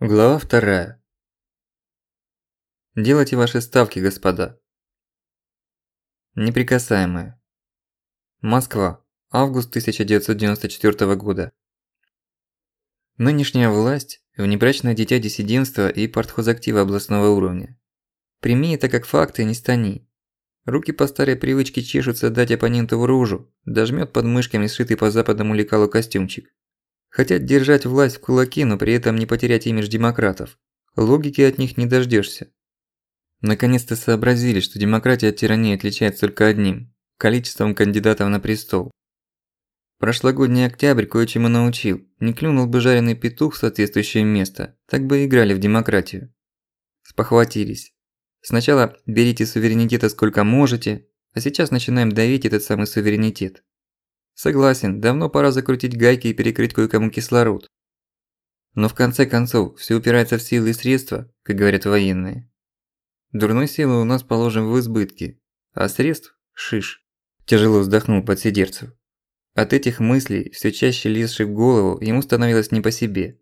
Глава вторая. Делайте ваши ставки, господа. Неприкасаемые. Москва. Август 1994 года. Нынешняя власть – внебрачное дитя диссидентства и партхозактива областного уровня. Прими это как факт и не стани. Руки по старой привычке чешутся дать оппоненту в рожу, дожмёт под мышками сшитый по западному лекалу костюмчик. Хотят держать власть в кулаке, но при этом не потерять имидж демократов. Логики от них не дождёшься. Наконец-то сообразили, что демократия от тирании отличается только одним – количеством кандидатов на престол. Прошлогодний октябрь кое-чему научил. Не клюнул бы жареный петух в соответствующее место, так бы играли в демократию. Спохватились. Сначала берите суверенитета сколько можете, а сейчас начинаем давить этот самый суверенитет. Согласен, давно пора закрутить гайки и перекрыть кое-кому кислород. Но в конце концов, все упирается в силы и средства, как говорят военные. Дурной силы у нас положим в избытке, а средств – шиш. Тяжело вздохнул подсидерцев. От этих мыслей, все чаще лезших в голову, ему становилось не по себе.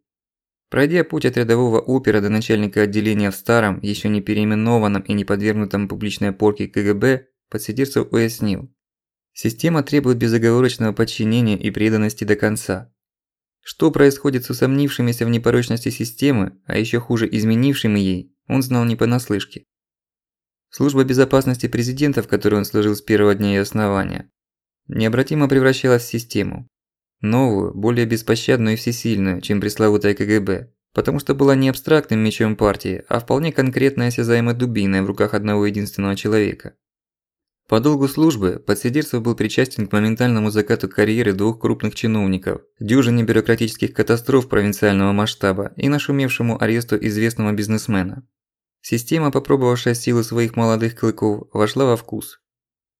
Пройдя путь от рядового опера до начальника отделения в старом, еще не переименованном и не подвергнутом публичной порке КГБ, подсидерцев уяснил. Система требует безоговорочного подчинения и преданности до конца. Что происходит с усомнившимися в непорочности системы, а еще хуже изменившими ей, он знал не понаслышке. Служба безопасности президента, в которой он служил с первого дня ее основания, необратимо превращалась в систему. Новую, более беспощадную и всесильную, чем пресловутая КГБ, потому что была не абстрактным мечом партии, а вполне конкретной осязаемой дубиной в руках одного единственного человека. По долгу службы подсидерцев был причастен к моментальному закату карьеры двух крупных чиновников, дюжине бюрократических катастроф провинциального масштаба и нашумевшему аресту известного бизнесмена. Система, попробовавшая силу своих молодых клыков, вошла во вкус.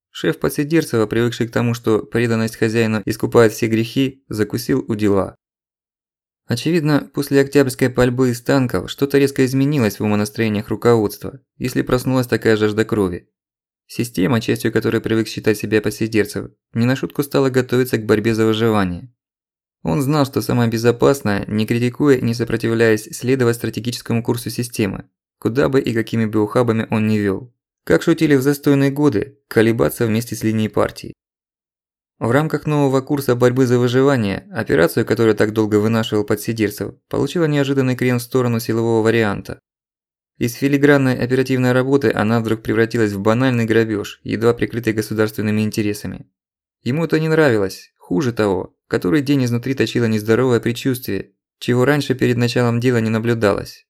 Шеф подсидерцева, привыкший к тому, что преданность хозяину искупает все грехи, закусил у дела. Очевидно, после октябрьской пальбы из танков что-то резко изменилось в умонастроениях руководства, если проснулась такая жажда крови. Система, частью которой привык считать себя посидерцев, не на шутку стала готовиться к борьбе за выживание. Он знал, что самое безопасное, не критикуя и не сопротивляясь, следовать стратегическому курсу системы, куда бы и какими бы ухабами он ни вел. Как шутили в застойные годы, колебаться вместе с линией партии. В рамках нового курса борьбы за выживание, операцию, которую так долго вынашивал подсидерцев, получила неожиданный крен в сторону силового варианта. Из филигранной оперативной работы она вдруг превратилась в банальный грабеж, едва прикрытый государственными интересами. Ему это не нравилось, хуже того, который день изнутри точило нездоровое предчувствие, чего раньше перед началом дела не наблюдалось.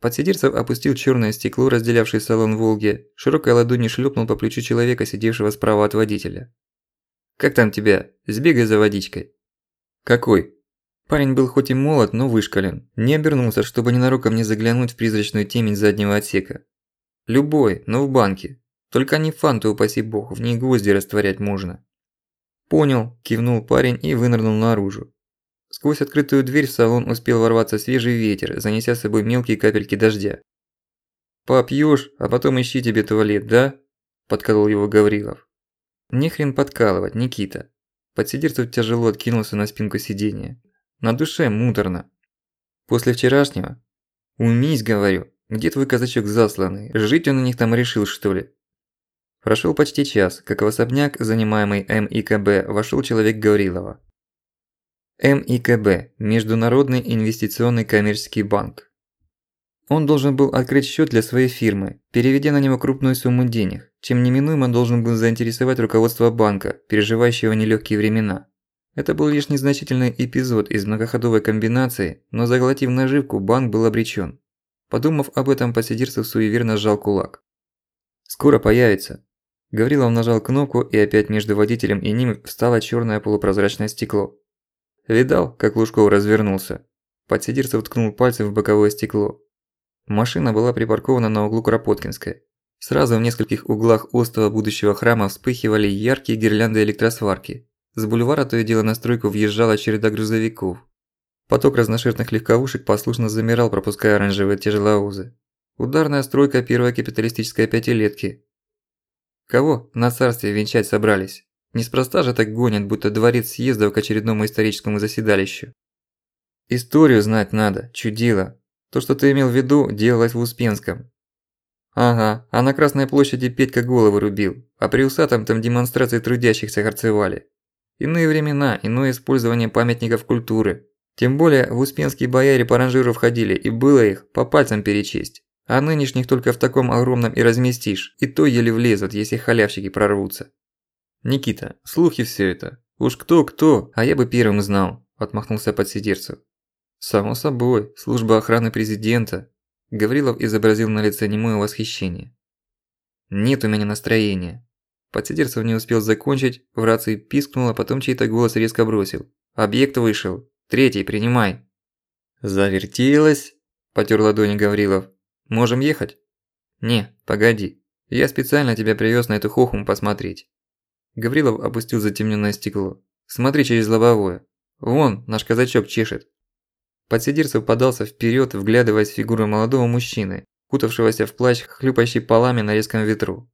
Подсидерцев опустил черное стекло, разделявшее салон «Волги», широкой ладонью шлепнул по плечу человека, сидевшего справа от водителя. «Как там тебя? Сбегай за водичкой». «Какой?» Парень был хоть и молод, но вышкален. Не обернулся, чтобы ненароком не заглянуть в призрачную темень заднего отсека. Любой, но в банке. Только не фанту, упаси бог, в ней гвозди растворять можно. Понял, кивнул парень и вынырнул наружу. Сквозь открытую дверь в салон успел ворваться свежий ветер, занеся с собой мелкие капельки дождя. «Попьёшь, а потом ищи тебе туалет, да?» – подколол его Гаврилов. «Не хрен подкалывать, Никита». Подсидерцев тяжело откинулся на спинку сиденья. На душе муторно. После вчерашнего? Умись, говорю. Где твой казачок засланный? Жить он у них там решил, что ли? Прошел почти час, как в особняк, занимаемый МИКБ, вошел человек Гаврилова. МИКБ – Международный инвестиционный коммерческий банк. Он должен был открыть счет для своей фирмы, переведя на него крупную сумму денег, чем неминуемо должен был заинтересовать руководство банка, переживающего нелегкие времена. Это был лишь незначительный эпизод из многоходовой комбинации, но заглотив наживку, банк был обречен. Подумав об этом, посидерцев суеверно сжал кулак. «Скоро появится». Гаврилов нажал кнопку, и опять между водителем и ним встало черное полупрозрачное стекло. Видал, как Лужков развернулся? Подсидерцев ткнул пальцем в боковое стекло. Машина была припаркована на углу Кропоткинской. Сразу в нескольких углах остова будущего храма вспыхивали яркие гирлянды электросварки, с бульвара то и дело на стройку въезжала череда грузовиков. Поток разношерстных легковушек послушно замирал, пропуская оранжевые тяжеловозы. Ударная стройка первой капиталистической пятилетки. Кого на царстве венчать собрались? Неспроста же так гонят, будто дворец съездов к очередному историческому заседалищу. Историю знать надо, чудило. То, что ты имел в виду, делалось в Успенском. Ага, а на Красной площади Петька головы рубил, а при усатом там демонстрации трудящихся горцевали. Иные времена, иное использование памятников культуры. Тем более в Успенские бояре по ранжиру входили, и было их по пальцам перечесть. А нынешних только в таком огромном и разместишь, и то еле влезут, если халявщики прорвутся. Никита, слухи все это. Уж кто-кто, а я бы первым знал, отмахнулся подсидерцев. Само собой, служба охраны президента. Гаврилов изобразил на лице немое восхищение. Нет у меня настроения. Подсидерцев не успел закончить, в рации пискнуло, потом чей-то голос резко бросил. Объект вышел. Третий, принимай. Завертелось, потер ладони Гаврилов. Можем ехать? Не, погоди. Я специально тебя привез на эту хохму посмотреть. Гаврилов опустил затемненное стекло. Смотри через лобовое. Вон, наш казачок чешет. Подсидирцев подался вперед, вглядываясь в фигуру молодого мужчины, кутавшегося в плащ, хлюпающий полами на резком ветру.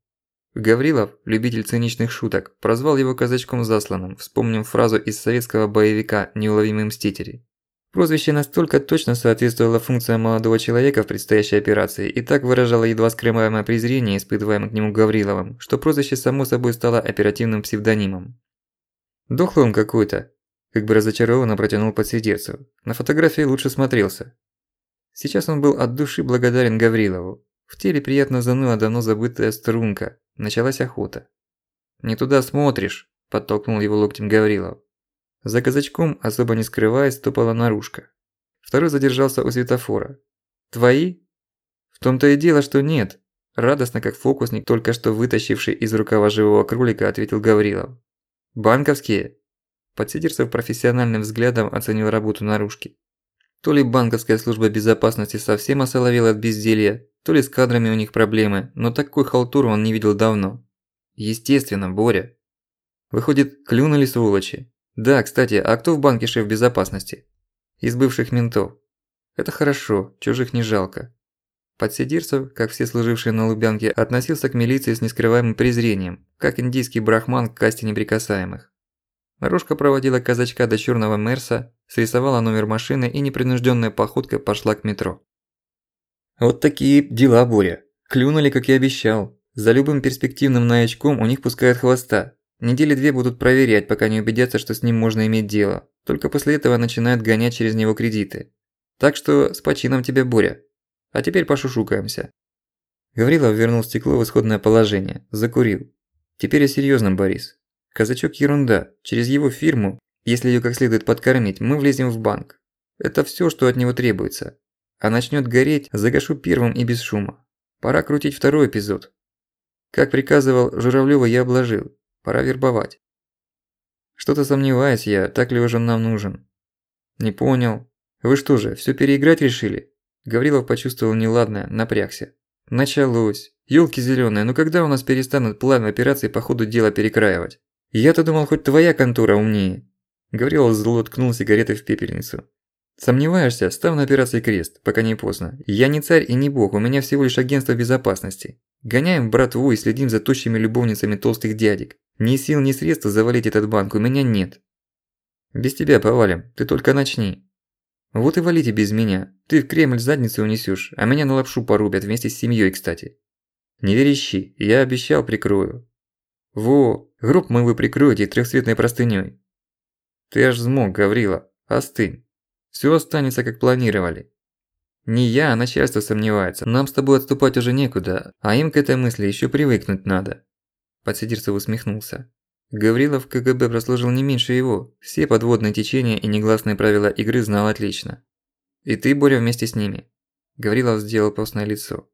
Гаврилов, любитель циничных шуток, прозвал его казачком засланным, вспомнив фразу из советского боевика «Неуловимый мстители». Прозвище настолько точно соответствовало функциям молодого человека в предстоящей операции и так выражало едва скрываемое презрение, испытываемое к нему Гавриловым, что прозвище само собой стало оперативным псевдонимом. «Дохлый он какой-то», – как бы разочарованно протянул подсидерцев. На фотографии лучше смотрелся. Сейчас он был от души благодарен Гаврилову. В теле приятно заныла давно забытая струнка. Началась охота. «Не туда смотришь», – подтолкнул его локтем Гаврилов. За казачком, особо не скрываясь, ступала наружка. Второй задержался у светофора. «Твои?» «В том-то и дело, что нет», – радостно, как фокусник, только что вытащивший из рукава живого кролика, ответил Гаврилов. «Банковские?» Подсидерцев профессиональным взглядом оценил работу наружки. То ли банковская служба безопасности совсем осоловела от безделья, то ли с кадрами у них проблемы, но такой халтуры он не видел давно. Естественно, Боря. Выходит, клюнули сволочи. Да, кстати, а кто в банке шеф безопасности? Из бывших ментов. Это хорошо, чужих не жалко. Подсидирцев, как все служившие на Лубянке, относился к милиции с нескрываемым презрением, как индийский брахман к касте неприкасаемых. Наружка проводила казачка до черного Мерса, срисовала номер машины и непринужденной походкой пошла к метро. Вот такие дела, Боря. Клюнули, как и обещал. За любым перспективным наячком у них пускают хвоста, Недели две будут проверять, пока не убедятся, что с ним можно иметь дело. Только после этого начинают гонять через него кредиты. Так что с почином тебе, Боря. А теперь пошушукаемся. Гаврилов вернул стекло в исходное положение, закурил. Теперь о серьёзном, Борис. Казачок ерунда. Через его фирму, если её как следует подкормить, мы влезем в банк. Это всё, что от него требуется. А начнёт гореть, загашу первым и без шума. Пора крутить второй эпизод. Как приказывал Журавлёва, я обложил. Пора вербовать. Что-то сомневаюсь я, так ли уже нам нужен. Не понял. Вы что же, всё переиграть решили? Гаврилов почувствовал неладное, напрягся. Началось. Ёлки зелёные, ну когда у нас перестанут план операции по ходу дела перекраивать? Я-то думал, хоть твоя контора умнее. Гаврилов зло ткнул сигаретой в пепельницу. Сомневаешься, став на операции крест, пока не поздно. Я не царь и не бог, у меня всего лишь агентство безопасности. Гоняем братву и следим за тощими любовницами толстых дядек. Ни сил, ни средств завалить этот банк у меня нет. Без тебя повалим, ты только начни. Вот и валите без меня. Ты в Кремль задницу унесёшь, а меня на лапшу порубят вместе с семьёй, кстати. Не верещи, я обещал прикрою. Во, гроб мой вы прикроете трехцветной простынёй. Ты аж взмок, Гаврила, остынь. Всё останется, как планировали. Не я, а начальство сомневается. Нам с тобой отступать уже некуда, а им к этой мысли ещё привыкнуть надо. Подсидерцев усмехнулся. Гаврилов КГБ прослужил не меньше его. Все подводные течения и негласные правила игры знал отлично. И ты, Боря, вместе с ними. Гаврилов сделал постное лицо.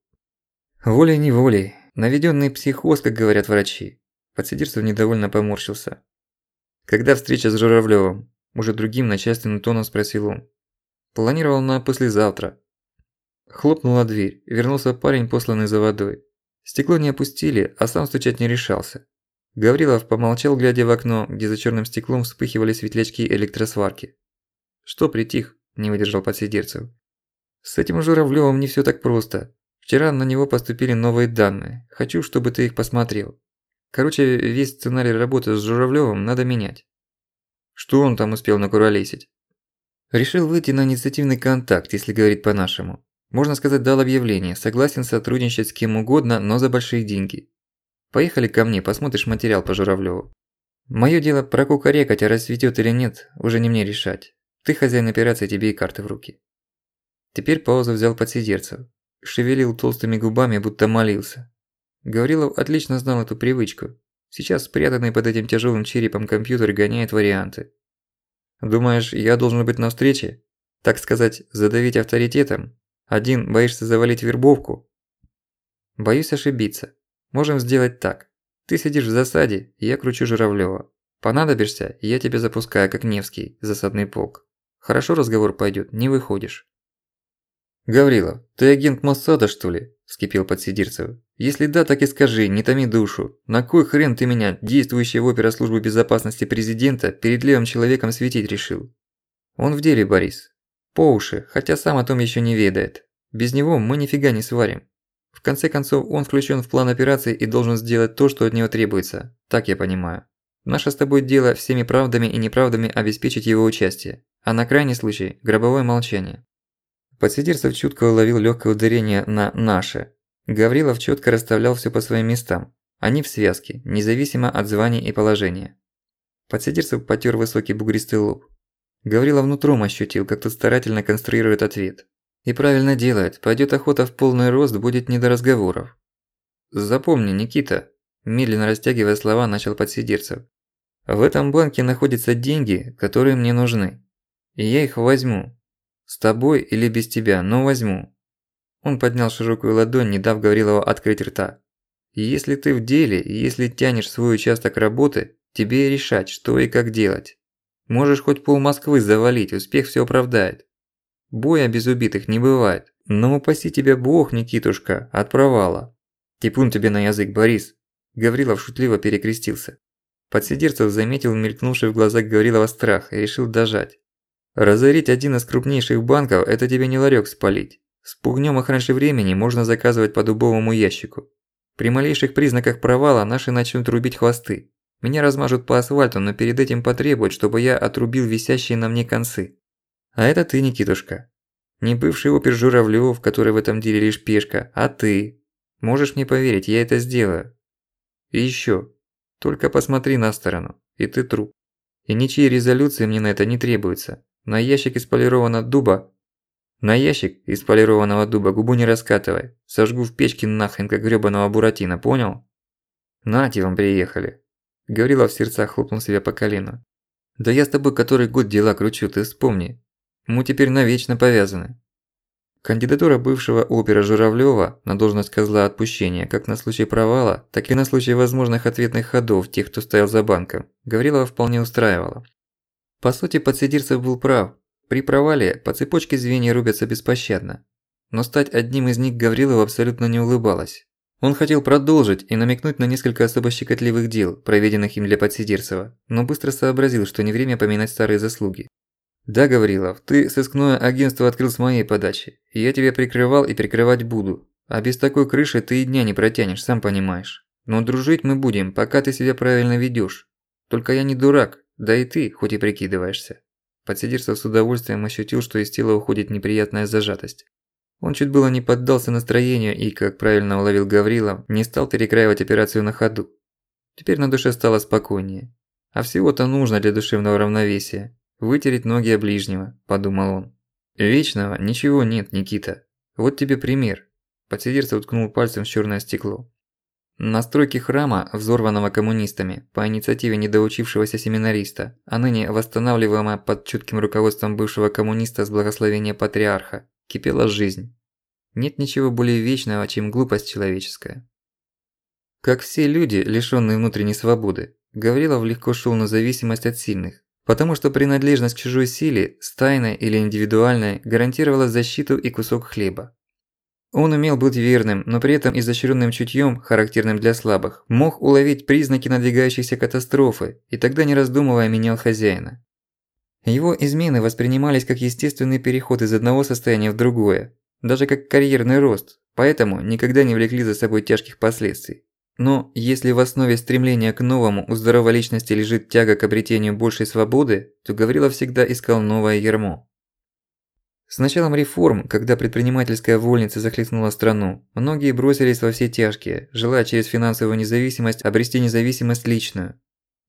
Волей-неволей. Наведённый психоз, как говорят врачи. Подсидерцев недовольно поморщился. Когда встреча с Журавлёвым? Уже другим начальственным тоном спросил он. Планировал на послезавтра. Хлопнула дверь. Вернулся парень, посланный за водой. Стекло не опустили, а сам стучать не решался. Гаврилов помолчал, глядя в окно, где за черным стеклом вспыхивали светлячки электросварки. «Что притих?» – не выдержал подсидерцев. «С этим Журавлёвым не всё так просто. Вчера на него поступили новые данные. Хочу, чтобы ты их посмотрел. Короче, весь сценарий работы с Журавлёвым надо менять». «Что он там успел накуролесить?» Решил выйти на инициативный контакт, если говорить по-нашему. Можно сказать, дал объявление, согласен сотрудничать с кем угодно, но за большие деньги. Поехали ко мне, посмотришь материал по Журавлёву. Моё дело прокукарекать, а расцветёт или нет, уже не мне решать. Ты хозяин операции, тебе и карты в руки. Теперь паузу взял подсидерцев. Шевелил толстыми губами, будто молился. Гаврилов отлично знал эту привычку. Сейчас спрятанный под этим тяжелым черепом компьютер гоняет варианты. Думаешь, я должен быть на встрече? Так сказать, задавить авторитетом? Один боишься завалить вербовку? Боюсь ошибиться. Можем сделать так. Ты сидишь в засаде, я кручу Журавлёва. Понадобишься, я тебя запускаю, как Невский, засадный полк. Хорошо разговор пойдет, не выходишь. «Гаврилов, ты агент Моссада, что ли?» – вскипел Подсидирцев. «Если да, так и скажи, не томи душу. На кой хрен ты меня, действующий в опера службы безопасности президента, перед левым человеком светить решил?» «Он в деле, Борис. По уши, хотя сам о том еще не ведает. Без него мы нифига не сварим. В конце концов, он включен в план операции и должен сделать то, что от него требуется. Так я понимаю. Наше с тобой дело всеми правдами и неправдами обеспечить его участие а на крайний случай – гробовое молчание. Подсидерцев чутко уловил легкое ударение на «наше». Гаврилов четко расставлял все по своим местам. Они в связке, независимо от звания и положения. Подсидерцев потер высокий бугристый лоб. Гаврилов нутром ощутил, как тут старательно конструирует ответ. И правильно делает, пойдет охота в полный рост, будет не до разговоров. Запомни, Никита, медленно растягивая слова, начал Подсидерцев. В этом банке находятся деньги, которые мне нужны. И я их возьму. С тобой или без тебя, но возьму. Он поднял широкую ладонь, не дав Гаврилову открыть рта. Если ты в деле, если тянешь свой участок работы, тебе решать, что и как делать. Можешь хоть пол Москвы завалить, успех все оправдает. Боя без убитых не бывает. Но упаси тебя бог, Никитушка, от провала. Типун тебе на язык, Борис. Гаврилов шутливо перекрестился. Подсидерцев заметил мелькнувший в глазах Гаврилова страх и решил дожать. Разорить один из крупнейших банков – это тебе не ларек спалить. Спугнем их раньше времени можно заказывать по дубовому ящику. При малейших признаках провала наши начнут рубить хвосты. Меня размажут по асфальту, но перед этим потребуют, чтобы я отрубил висящие на мне концы. А это ты, Никитушка. Не бывший опер Журавлёв, который в этом деле лишь пешка, а ты. Можешь мне поверить, я это сделаю. И ещё. Только посмотри на сторону, и ты труп. И ничьей резолюции мне на это не требуется. На ящик из полированного дуба... На ящик из полированного дуба губу не раскатывай. Сожгу в печке нахрен, как грёбаного буратино, понял? Нате вам приехали. Говорила в сердцах, хлопнул себя по колену. Да я с тобой который год дела кручу, ты вспомни. Мы теперь навечно повязаны. Кандидатура бывшего опера Журавлёва на должность козла отпущения как на случай провала, так и на случай возможных ответных ходов тех, кто стоял за банком, Гаврилова вполне устраивала. По сути, подсидирцев был прав. При провале по цепочке звенья рубятся беспощадно. Но стать одним из них Гаврилов абсолютно не улыбалось. Он хотел продолжить и намекнуть на несколько особо щекотливых дел, проведенных им для подсидирцева, но быстро сообразил, что не время поминать старые заслуги. «Да, Гаврилов, ты сыскное агентство открыл с моей подачи, и я тебя прикрывал и прикрывать буду. А без такой крыши ты и дня не протянешь, сам понимаешь. Но дружить мы будем, пока ты себя правильно ведёшь. Только я не дурак, да и ты, хоть и прикидываешься. Подсидерцев с удовольствием ощутил, что из тела уходит неприятная зажатость. Он чуть было не поддался настроению и, как правильно уловил Гаврила, не стал перекраивать операцию на ходу. Теперь на душе стало спокойнее. А всего-то нужно для душевного равновесия. Вытереть ноги о ближнего, подумал он. Вечного ничего нет, Никита. Вот тебе пример. Подсидерцев уткнул пальцем в чёрное стекло. На стройке храма, взорванного коммунистами, по инициативе недоучившегося семинариста, а ныне восстанавливаемая под чутким руководством бывшего коммуниста с благословения патриарха, кипела жизнь. Нет ничего более вечного, чем глупость человеческая. Как все люди, лишённые внутренней свободы, Гаврилов легко шёл на зависимость от сильных, потому что принадлежность к чужой силе, стайной или индивидуальной, гарантировала защиту и кусок хлеба. Он умел быть верным, но при этом изощренным чутьем, характерным для слабых, мог уловить признаки надвигающейся катастрофы и тогда не раздумывая менял хозяина. Его измены воспринимались как естественный переход из одного состояния в другое, даже как карьерный рост, поэтому никогда не влекли за собой тяжких последствий. Но если в основе стремления к новому у здоровой личности лежит тяга к обретению большей свободы, то Гаврилов всегда искал новое ермо. С началом реформ, когда предпринимательская вольница захлестнула страну, многие бросились во все тяжкие, желая через финансовую независимость обрести независимость личную.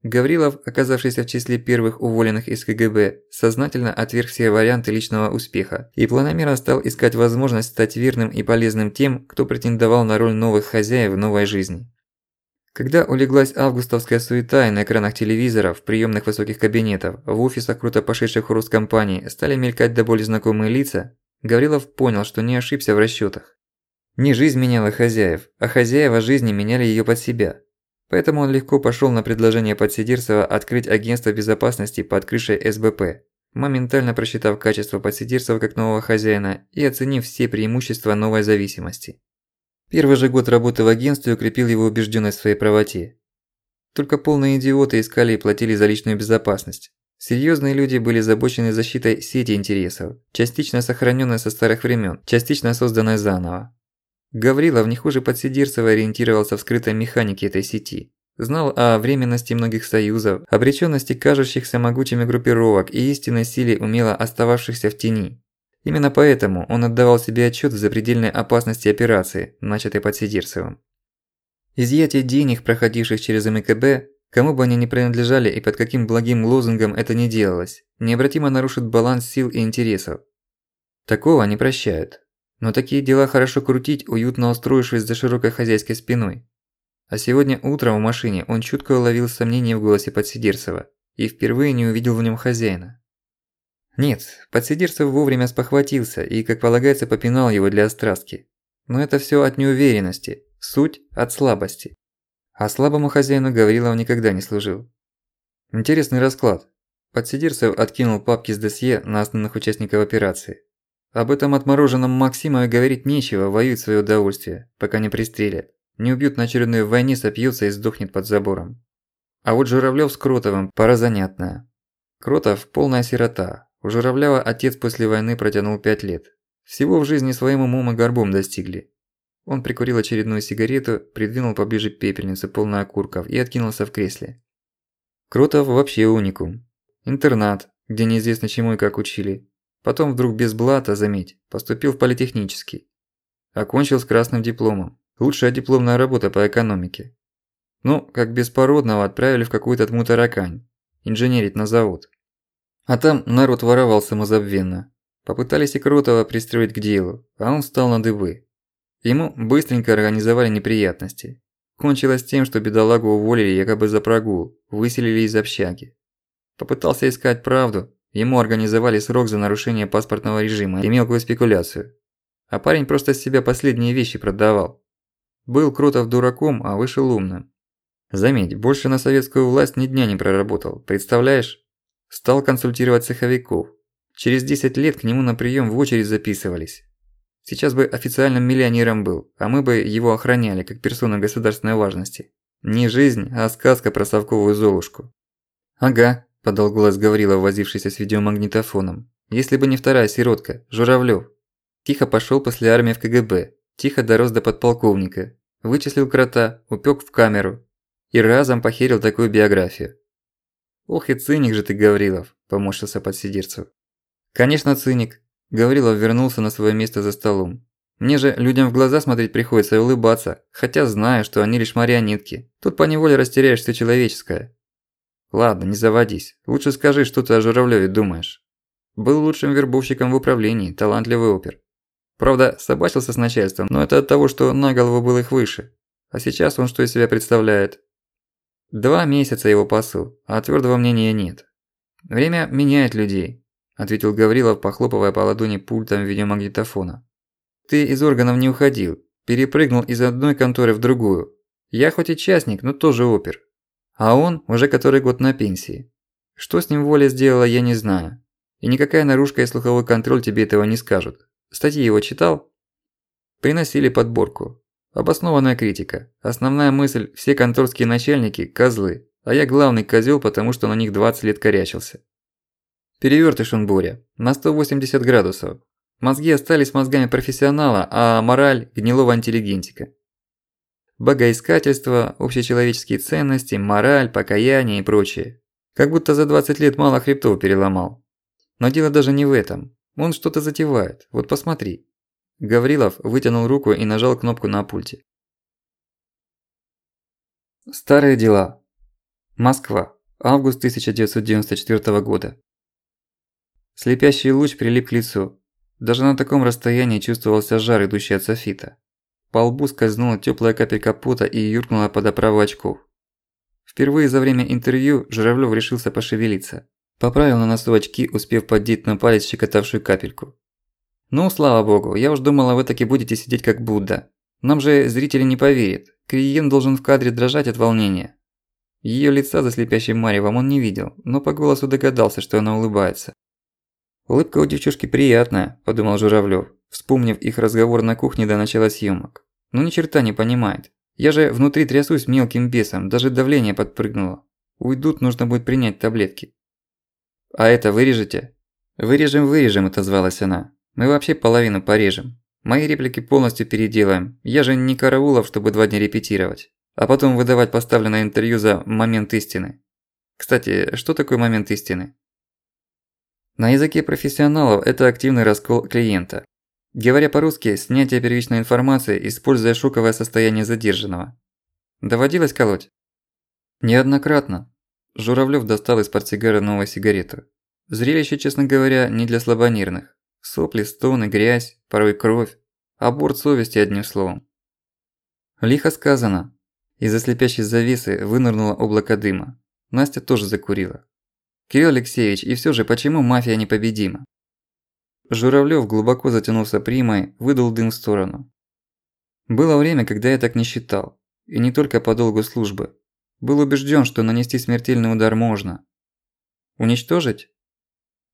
Гаврилов, оказавшийся в числе первых уволенных из КГБ, сознательно отверг все варианты личного успеха и планомерно стал искать возможность стать верным и полезным тем, кто претендовал на роль новых хозяев новой жизни. Когда улеглась августовская суета и на экранах телевизоров, приемных высоких кабинетов, в офисах круто пошедших Рускомпании стали мелькать до боли знакомые лица, Гаврилов понял, что не ошибся в расчётах. Не жизнь меняла хозяев, а хозяева жизни меняли её под себя. Поэтому он легко пошёл на предложение Подсидирцева открыть агентство безопасности под крышей СБП, моментально просчитав качество Подсидирцева как нового хозяина и оценив все преимущества новой зависимости. Первый же год работы в агентстве укрепил его убежденность в своей правоте. Только полные идиоты искали и платили за личную безопасность. Серьезные люди были озабочены защитой сети интересов, частично сохраненной со старых времен, частично созданной заново. Гаврилов не хуже Подсидирцева ориентировался в скрытой механике этой сети. Знал о временности многих союзов, обречённости кажущихся могучими группировок и истинной силе умело остававшихся в тени. Именно поэтому он отдавал себе отчет в запредельной опасности операции, начатой под Сидирцевым. Изъятие денег, проходивших через МКБ, кому бы они ни принадлежали и под каким благим лозунгом это не делалось, необратимо нарушит баланс сил и интересов. Такого не прощают. Но такие дела хорошо крутить, уютно устроившись за широкой хозяйской спиной. А сегодня утром в машине он чутко уловил сомнение в голосе Подсидирцева и впервые не увидел в нем хозяина. Нет, подсидерцев вовремя спохватился и, как полагается, попинал его для острастки. Но это всё от неуверенности, суть от слабости. А слабому хозяину Гаврилов никогда не служил. Интересный расклад. Подсидерцев откинул папки с досье на основных участников операции. Об этом отмороженном Максимове говорить нечего, воюет своё удовольствие, пока не пристрелят. Не убьют на очередной войне, сопьётся и сдохнет под забором. А вот Журавлёв с Кротовым – пара занятная. Кротов – полная сирота, у Журавлява отец после войны протянул пять лет. Всего в жизни своим умом и горбом достигли. Он прикурил очередную сигарету, придвинул поближе пепельницу, полную окурков, и откинулся в кресле. Кротов вообще уникум. Интернат, где неизвестно чему и как учили. Потом вдруг без блата, заметь, поступил в политехнический. Окончил с красным дипломом. Лучшая дипломная работа по экономике. Ну, как беспородного отправили в какую-то тму таракань. Инженерить на завод. А там народ воровал самозабвенно. Попытались и Крутого пристроить к делу, а он встал на дыбы. Ему быстренько организовали неприятности. Кончилось тем, что бедолагу уволили якобы за прогул, выселили из общаги. Попытался искать правду, ему организовали срок за нарушение паспортного режима и мелкую спекуляцию. А парень просто с себя последние вещи продавал. Был Крутов дураком, а вышел умным. Заметь, больше на советскую власть ни дня не проработал, представляешь? Стал консультировать цеховиков. Через 10 лет к нему на прием в очередь записывались. Сейчас бы официальным миллионером был, а мы бы его охраняли, как персона государственной важности. Не жизнь, а сказка про совковую золушку. «Ага», – подал голос Гаврила, возившийся с видеомагнитофоном. «Если бы не вторая сиротка, Журавлёв». Тихо пошёл после армии в КГБ, тихо дорос до подполковника, вычислил крота, упёк в камеру и разом похерил такую биографию. «Ох и циник же ты, Гаврилов», – поморщился подсидерцев. «Конечно циник». Гаврилов вернулся на свое место за столом. «Мне же людям в глаза смотреть приходится и улыбаться, хотя знаю, что они лишь марионетки. Тут поневоле растеряешь всё человеческое». «Ладно, не заводись. Лучше скажи, что ты о Журавлёве думаешь». Был лучшим вербовщиком в управлении, талантливый опер. Правда, собачился с начальством, но это от того, что на голову был их выше. А сейчас он что из себя представляет? Два месяца его пасу, а твёрдого мнения нет. Время меняет людей, ответил Гаврилов, похлопывая по ладони пультом видеомагнитофона. Ты из органов не уходил, перепрыгнул из одной конторы в другую. Я хоть и частник, но тоже опер. А он уже который год на пенсии. Что с ним воля сделала, я не знаю. И никакая наружка и слуховой контроль тебе этого не скажут. Статьи его читал? Приносили подборку. Обоснованная критика. Основная мысль – все конторские начальники – козлы, а я главный козел, потому что на них 20 лет корячился. Перевертыш он, Боря, на 180 градусов. Мозги остались мозгами профессионала, а мораль – гнилого интеллигентика. Богоискательство, общечеловеческие ценности, мораль, покаяние и прочее. Как будто за 20 лет мало хребтов переломал. Но дело даже не в этом. Он что-то затевает, вот посмотри». Гаврилов вытянул руку и нажал кнопку на пульте. Старые дела. Москва. Август 1994 года. Слепящий луч прилип к лицу. Даже на таком расстоянии чувствовался жар, идущий от софита. По лбу скользнула тёплая капелька пота и юркнула под оправу очков. Впервые за время интервью Журавлёв решился пошевелиться. Поправил на носу очки, успев поддеть на палец щекотавшую капельку. «Ну, слава богу, я уж думала, вы таки будете сидеть как Будда. Нам же зрители не поверят. Криен должен в кадре дрожать от волнения. Её лица за слепящим маревом он не видел, но по голосу догадался, что она улыбается. «Улыбка у девчушки приятная», – подумал Журавлёв, вспомнив их разговор на кухне до начала съёмок. «Ну ни черта не понимает. Я же внутри трясусь мелким бесом, даже давление подпрыгнуло. Уйдут, нужно будет принять таблетки». «А это вырежете?» «Вырежем, вырежем», – отозвалась она. «Мы вообще половину порежем. Мои реплики полностью переделаем. Я же не Караулов, чтобы два дня репетировать. А потом выдавать поставленное интервью за момент истины. Кстати, что такое момент истины? На языке профессионалов это активный раскол клиента. Говоря по-русски, снятие первичной информации, используя шоковое состояние задержанного. Доводилось колоть? Неоднократно. Журавлёв достал из портсигара новую сигарету. Зрелище, честно говоря, не для слабонервных. Сопли, стоны, грязь, порой кровь. Аборт совести, одним словом. Лихо сказано. Из-за слепящей завесы вынырнуло облако дыма. Настя тоже закурила. «Кирилл Алексеевич, и всё же, почему мафия непобедима?» Журавлёв, глубоко затянулся примой, выдал дым в сторону. Было время, когда я так не считал. И не только по долгу службы. Был убеждён, что нанести смертельный удар можно. Уничтожить?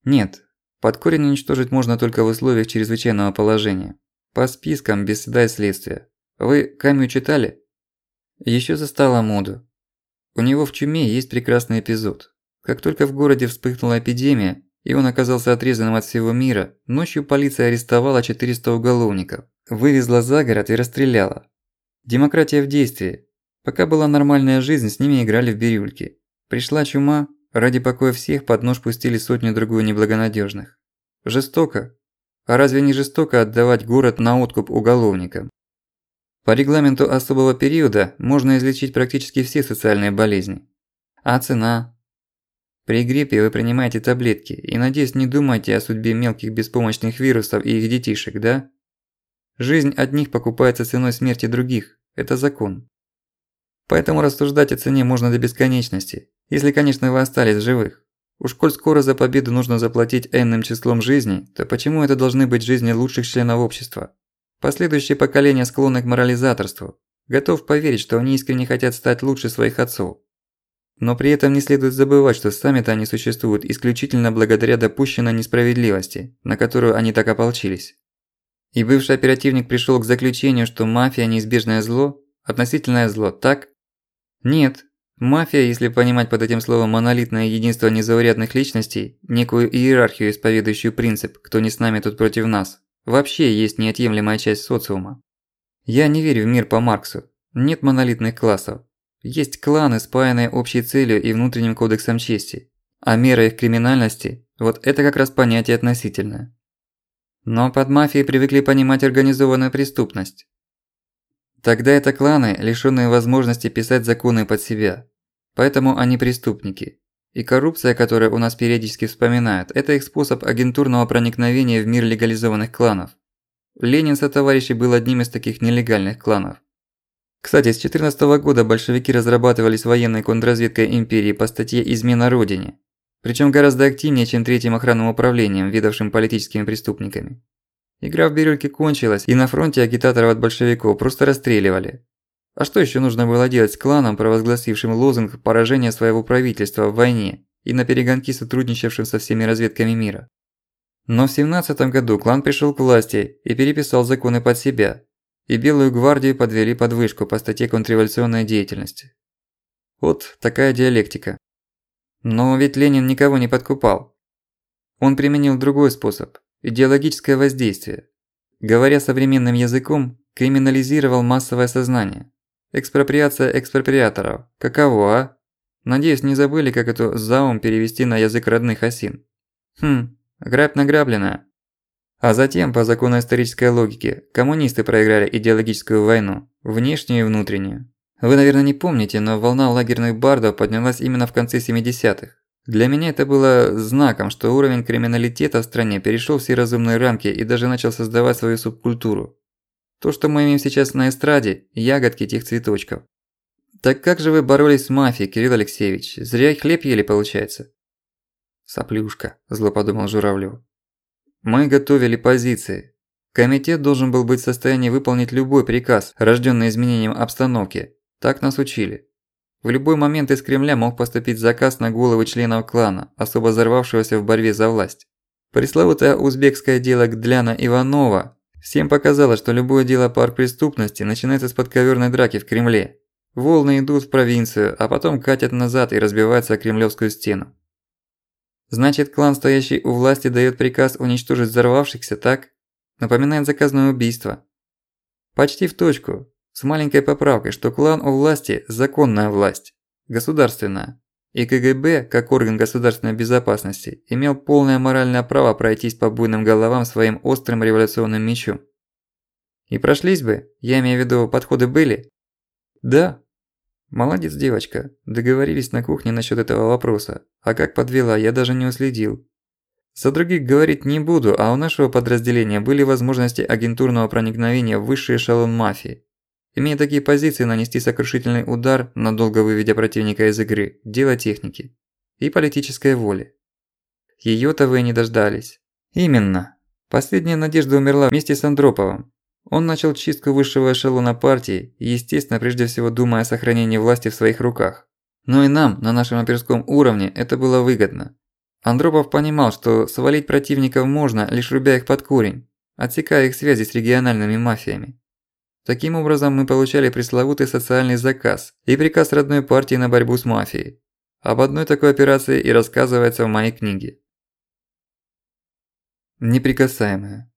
Нет, под корень уничтожить можно только в условиях чрезвычайного положения. По спискам, без суда и следствия. Вы Камю читали? Ещё застала моду. У него в «Чуме» есть прекрасный эпизод. Как только в городе вспыхнула эпидемия, и он оказался отрезанным от всего мира, ночью полиция арестовала 400 уголовников, вывезла за город и расстреляла. Демократия в действии. Пока была нормальная жизнь, с ними играли в бирюльки. Пришла чума, Ради покоя всех под нож пустили сотню-другую неблагонадежных. Жестоко. А разве не жестоко отдавать город на откуп уголовникам? По регламенту особого периода можно излечить практически все социальные болезни. А цена? При гриппе вы принимаете таблетки и, надеюсь, не думаете о судьбе мелких беспомощных вирусов и их детишек, да? Жизнь одних покупается ценой смерти других. Это закон. Поэтому рассуждать о цене можно до бесконечности, если, конечно, вы остались живых. Уж коль скоро за победу нужно заплатить энным числом жизней, то почему это должны быть жизни лучших членов общества? Последующие поколения склонны к морализаторству. Готов поверить, что они искренне хотят стать лучше своих отцов. Но при этом не следует забывать, что сами-то они существуют исключительно благодаря допущенной несправедливости, на которую они так ополчились. И бывший оперативник пришёл к заключению, что мафия – неизбежное зло, относительное зло, так? Нет, Мафия, если понимать под этим словом монолитное единство незаурядных личностей, некую иерархию, исповедующую принцип «кто не с нами, тот против нас», вообще есть неотъемлемая часть социума. Я не верю в мир по Марксу. Нет монолитных классов. Есть кланы, спаянные общей целью и внутренним кодексом чести. А мера их криминальности – вот это как раз понятие относительное. Но под мафией привыкли понимать организованную преступность. Тогда это кланы, лишённые возможности писать законы под себя. Поэтому они преступники. И коррупция, которую у нас периодически вспоминают, это их способ агентурного проникновения в мир легализованных кланов. Ленин со товарищей был одним из таких нелегальных кланов. Кстати, с 14 -го года большевики разрабатывали с военной контрразведкой империи по статье «Измена Родине». Причём гораздо активнее, чем третьим охранным управлением, видавшим политическими преступниками. Игра в бирюльки кончилась, и на фронте агитаторов от большевиков просто расстреливали. А что еще нужно было делать с кланом, провозгласившим лозунг поражения своего правительства в войне и на перегонки сотрудничавшим со всеми разведками мира? Но в 17 году клан пришел к власти и переписал законы под себя, и Белую гвардию подвели под вышку по статье контрреволюционной деятельности. Вот такая диалектика. Но ведь Ленин никого не подкупал. Он применил другой способ идеологическое воздействие. Говоря современным языком, криминализировал массовое сознание. Экспроприация экспроприаторов. Каково, а? Надеюсь, не забыли, как эту заум перевести на язык родных осин. Хм, грабь награбленная. А затем, по закону исторической логики, коммунисты проиграли идеологическую войну, внешнюю и внутреннюю. Вы, наверное, не помните, но волна лагерных бардов поднялась именно в конце 70-х. Для меня это было знаком, что уровень криминалитета в стране перешёл все разумные рамки и даже начал создавать свою субкультуру. То, что мы имеем сейчас на эстраде – ягодки тех цветочков. Так как же вы боролись с мафией, Кирилл Алексеевич? Зря хлеб ели, получается. Соплюшка, зло подумал Журавлёв. Мы готовили позиции. Комитет должен был быть в состоянии выполнить любой приказ, рождённый изменением обстановки. Так нас учили. В любой момент из Кремля мог поступить заказ на головы членов клана, особо взорвавшегося в борьбе за власть. Пресловутое узбекское дело Гдляна Иванова всем показало, что любое дело по преступности начинается с подковерной драки в Кремле. Волны идут в провинцию, а потом катят назад и разбиваются о кремлевскую стену. Значит, клан, стоящий у власти, даёт приказ уничтожить взорвавшихся, так? Напоминает заказное убийство. Почти в точку, с маленькой поправкой, что клан у власти – законная власть, государственная. И КГБ, как орган государственной безопасности, имел полное моральное право пройтись по буйным головам своим острым революционным мечом. И прошлись бы, я имею в виду, подходы были? Да, Молодец, девочка. Договорились на кухне насчет этого вопроса. А как подвела, я даже не уследил. За других говорить не буду, а у нашего подразделения были возможности агентурного проникновения в высший эшелон мафии. Имея такие позиции, нанести сокрушительный удар, надолго выведя противника из игры – дело техники. И политической воли. Её-то вы не дождались. Именно. Последняя надежда умерла вместе с Андроповым. Он начал чистку высшего эшелона партии, естественно, прежде всего думая о сохранении власти в своих руках. Но и нам, на нашем оперском уровне, это было выгодно. Андропов понимал, что свалить противников можно, лишь рубя их под корень, отсекая их связи с региональными мафиями. Таким образом, мы получали пресловутый социальный заказ и приказ родной партии на борьбу с мафией. Об одной такой операции и рассказывается в моей книге. Неприкасаемая.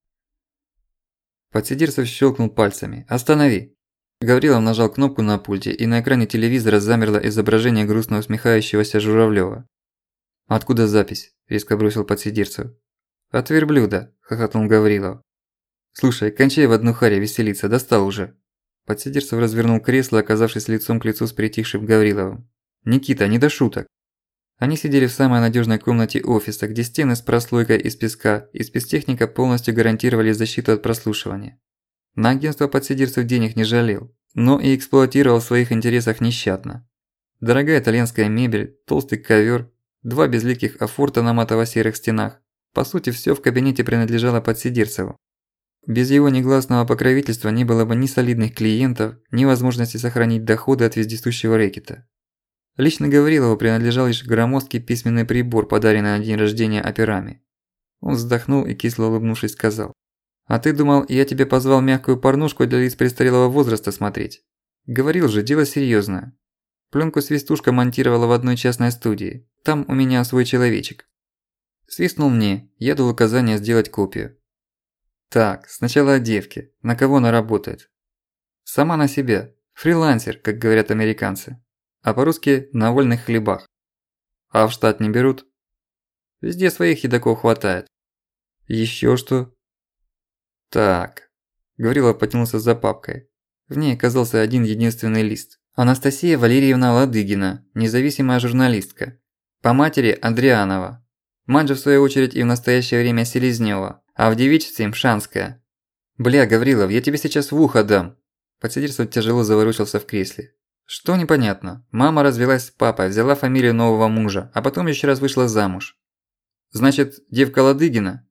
Подсидирцев щелкнул пальцами. «Останови!» Гаврилов нажал кнопку на пульте, и на экране телевизора замерло изображение грустно усмехающегося Журавлёва. «Откуда запись?» – резко бросил Подсидирцев. «От верблюда», – хохотнул Гаврилов. «Слушай, кончай в одну харе веселиться, достал уже». Подсидирцев развернул кресло, оказавшись лицом к лицу с притихшим Гавриловым. «Никита, не до шуток. Они сидели в самой надежной комнате офиса, где стены с прослойкой из песка и спецтехника полностью гарантировали защиту от прослушивания. На агентство подсидирцев денег не жалел, но и эксплуатировал в своих интересах нещадно. Дорогая итальянская мебель, толстый ковер, два безликих афорта на матово-серых стенах. По сути, все в кабинете принадлежало подсидирцеву. Без его негласного покровительства не было бы ни солидных клиентов, ни возможности сохранить доходы от вездесущего рэкета. Лично Гаврилову принадлежал лишь громоздкий письменный прибор, подаренный на день рождения операми. Он вздохнул и кисло улыбнувшись сказал. «А ты думал, я тебе позвал мягкую порнушку для лиц престарелого возраста смотреть? Говорил же, дело серьёзное. Плёнку свистушка монтировала в одной частной студии. Там у меня свой человечек. Свистнул мне, я дал указание сделать копию. Так, сначала о девке. На кого она работает? Сама на себя. Фрилансер, как говорят американцы а по-русски «на вольных хлебах». А в штат не берут? Везде своих едоков хватает. Ещё что? Так. Гаврилов потянулся за папкой. В ней оказался один единственный лист. Анастасия Валерьевна Ладыгина, независимая журналистка. По матери Андрианова. Мать же в свою очередь и в настоящее время Селезнёва, а в девичестве Мшанская. Бля, Гаврилов, я тебе сейчас в ухо дам. Подсидерство тяжело заворочился в кресле. Что непонятно. Мама развелась с папой, взяла фамилию нового мужа, а потом еще раз вышла замуж. Значит, девка Ладыгина?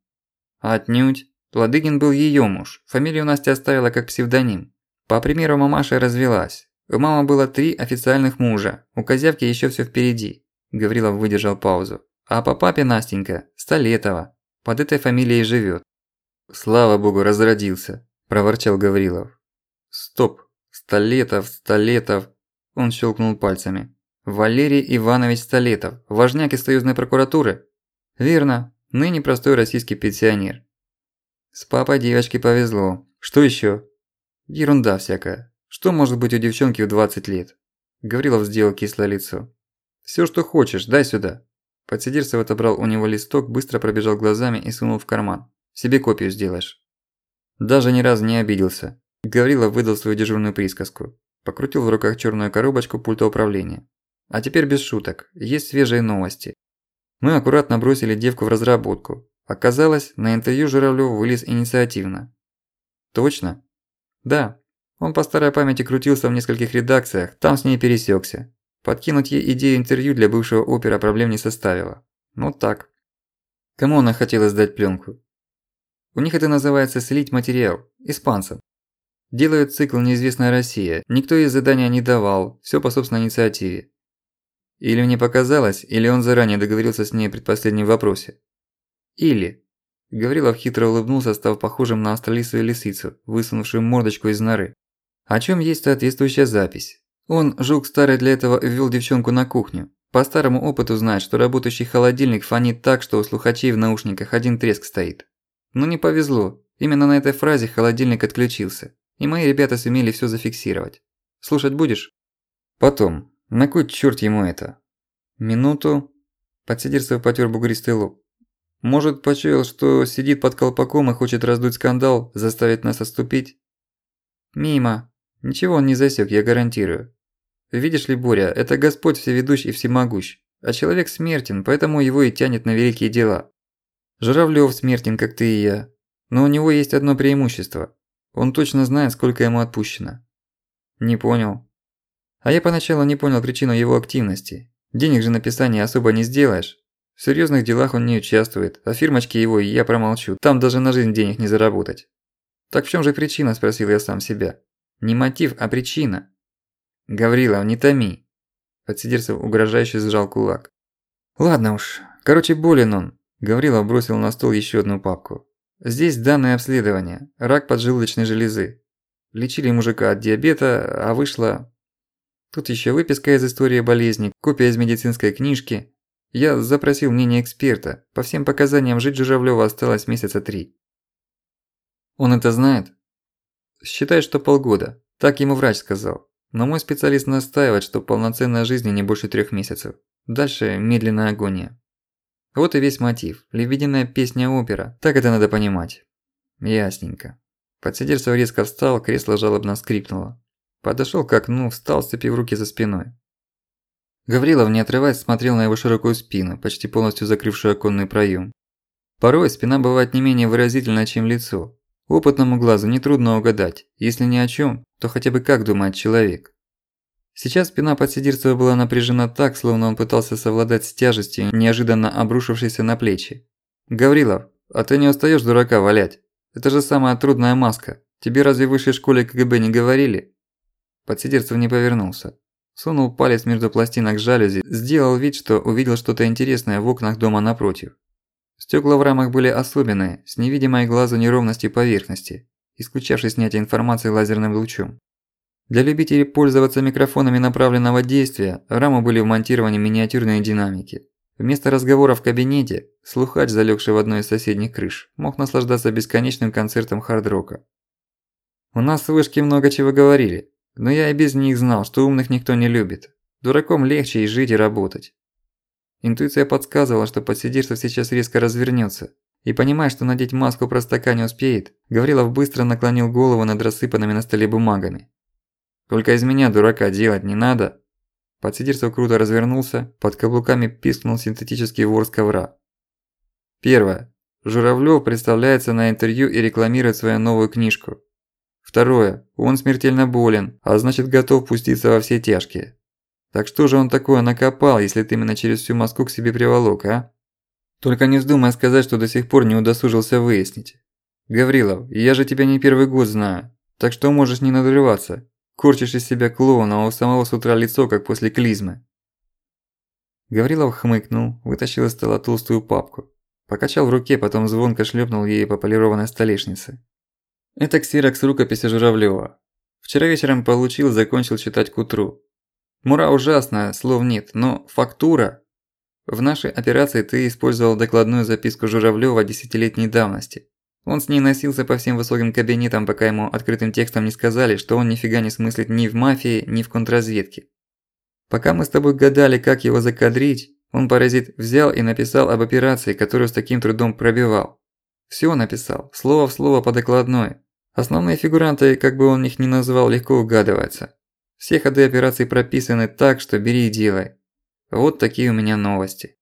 Отнюдь. Ладыгин был ее муж. Фамилию Настя оставила как псевдоним. По примеру, мамаша развелась. У мамы было три официальных мужа. У козявки еще все впереди. Гаврилов выдержал паузу. А по папе Настенька, Столетова. Под этой фамилией живет. Слава богу, разродился, проворчал Гаврилов. Стоп. Столетов, Столетов. Он щелкнул пальцами. Валерий Иванович Столетов, важняк из союзной прокуратуры? Верно, ныне простой российский пенсионер. С папой девочке повезло. Что ещё? Ерунда всякая. Что может быть у девчонки в 20 лет? Гаврилов сделал кислое лицо. Всё, что хочешь, дай сюда. Подсидирцев отобрал у него листок, быстро пробежал глазами и сунул в карман. Себе копию сделаешь». Даже ни разу не обиделся. Гаврилов выдал свою дежурную присказку. Покрутил в руках черную коробочку пульта управления. А теперь без шуток, есть свежие новости. Мы аккуратно бросили девку в разработку. Оказалось, на интервью Журавлёв вылез инициативно. Точно? Да. Он по старой памяти крутился в нескольких редакциях, там с ней пересекся. Подкинуть ей идею интервью для бывшего опера проблем не составило. Ну так. Кому она хотела сдать пленку? У них это называется слить материал. Испанцам. Делают цикл «Неизвестная Россия». Никто ей задания не давал, всё по собственной инициативе. Или мне показалось, или он заранее договорился с ней о предпоследнем вопросе. Или. Гаврилов хитро улыбнулся, став похожим на австралийскую лисицу, высунувшую мордочку из норы. О чем есть соответствующая запись. Он, жук старый для этого, ввел девчонку на кухню. По старому опыту знает, что работающий холодильник фонит так, что у слухачей в наушниках один треск стоит. Но не повезло. Именно на этой фразе холодильник отключился. И мои ребята сумели всё зафиксировать. Слушать будешь? Потом. На кой чёрт ему это? Минуту. Подсидерцев потёр бугристый лоб. Может, почуял, что сидит под колпаком и хочет раздуть скандал, заставить нас отступить? Мимо. Ничего он не засек, я гарантирую. Видишь ли, Боря, это Господь всеведущ и всемогущ. А человек смертен, поэтому его и тянет на великие дела. Журавлёв смертен, как ты и я. Но у него есть одно преимущество. Он точно знает, сколько ему отпущено. Не понял. А я поначалу не понял причину его активности. Денег же написания особо не сделаешь. В серьёзных делах он не участвует, а фирмочки его и я промолчу. Там даже на жизнь денег не заработать. Так в чём же причина, спросил я сам себя. Не мотив, а причина. Гаврилов, не томи. Подсидерцев угрожающе сжал кулак. Ладно уж. Короче, болен он. Гаврилов бросил на стол ещё одну папку. Здесь данные обследования. Рак поджелудочной железы. Лечили мужика от диабета, а вышло... Тут ещё выписка из истории болезни, копия из медицинской книжки. Я запросил мнение эксперта. По всем показаниям жить Журавлёва осталось месяца три. Он это знает? Считает, что полгода. Так ему врач сказал. Но мой специалист настаивает, что полноценная жизнь не больше трех месяцев. Дальше медленная агония. Вот и весь мотив. Лебединая песня-опера. Так это надо понимать. Ясненько. Подсидерцев резко встал, кресло жалобно скрипнуло. Подошёл к окну, встал, сцепив руки за спиной. Гаврилов, не отрываясь, смотрел на его широкую спину, почти полностью закрывшую оконный проём. Порой спина бывает не менее выразительна, чем лицо. Опытному глазу нетрудно угадать, если ни о чём, то хотя бы как думает человек. Сейчас спина подсидирцева была напряжена так, словно он пытался совладать с тяжестью, неожиданно обрушившейся на плечи. «Гаврилов, а ты не устаёшь дурака валять? Это же самая трудная маска. Тебе разве в высшей школе КГБ не говорили?» Подсидерцев не повернулся. Сунул палец между пластинок жалюзи, сделал вид, что увидел что-то интересное в окнах дома напротив. Стёкла в рамах были особенные, с невидимой глазу неровностью поверхности, исключавшей снятие информации лазерным лучом. Для любителей пользоваться микрофонами направленного действия в раму были вмонтированы миниатюрные динамики. Вместо разговора в кабинете, слухач, залегший в одной из соседних крыш, мог наслаждаться бесконечным концертом хард-рока. «У нас с вышки много чего говорили, но я и без них знал, что умных никто не любит. Дураком легче и жить, и работать». Интуиция подсказывала, что подсидерцев сейчас резко развернется, и понимая, что надеть маску простака не успеет, Гаврилов быстро наклонил голову над рассыпанными на столе бумагами. Только из меня дурака делать не надо. Подсидерцев круто развернулся, под каблуками пискнул синтетический ворс ковра. Первое. Журавлёв представляется на интервью и рекламирует свою новую книжку. Второе. Он смертельно болен, а значит готов пуститься во все тяжкие. Так что же он такое накопал, если ты именно через всю Москву к себе приволок, а? Только не вздумай сказать, что до сих пор не удосужился выяснить. Гаврилов, я же тебя не первый год знаю, так что можешь не надрываться. Корчишь из себя клоуна, а у самого с утра лицо, как после клизмы. Гаврилов хмыкнул, вытащил из стола толстую папку. Покачал в руке, потом звонко шлепнул ей по полированной столешнице. Это ксерокс рукописи Журавлёва. Вчера вечером получил, закончил читать к утру. Мура ужасная, слов нет, но фактура. В нашей операции ты использовал докладную записку Журавлёва десятилетней давности. Он с ней носился по всем высоким кабинетам, пока ему открытым текстом не сказали, что он нифига не смыслит ни в мафии, ни в контрразведке. Пока мы с тобой гадали, как его закадрить, он, паразит, взял и написал об операции, которую с таким трудом пробивал. Всё написал, слово в слово по докладной. Основные фигуранты, как бы он их ни назвал, легко угадываются. Все ходы операции прописаны так, что бери и делай. Вот такие у меня новости.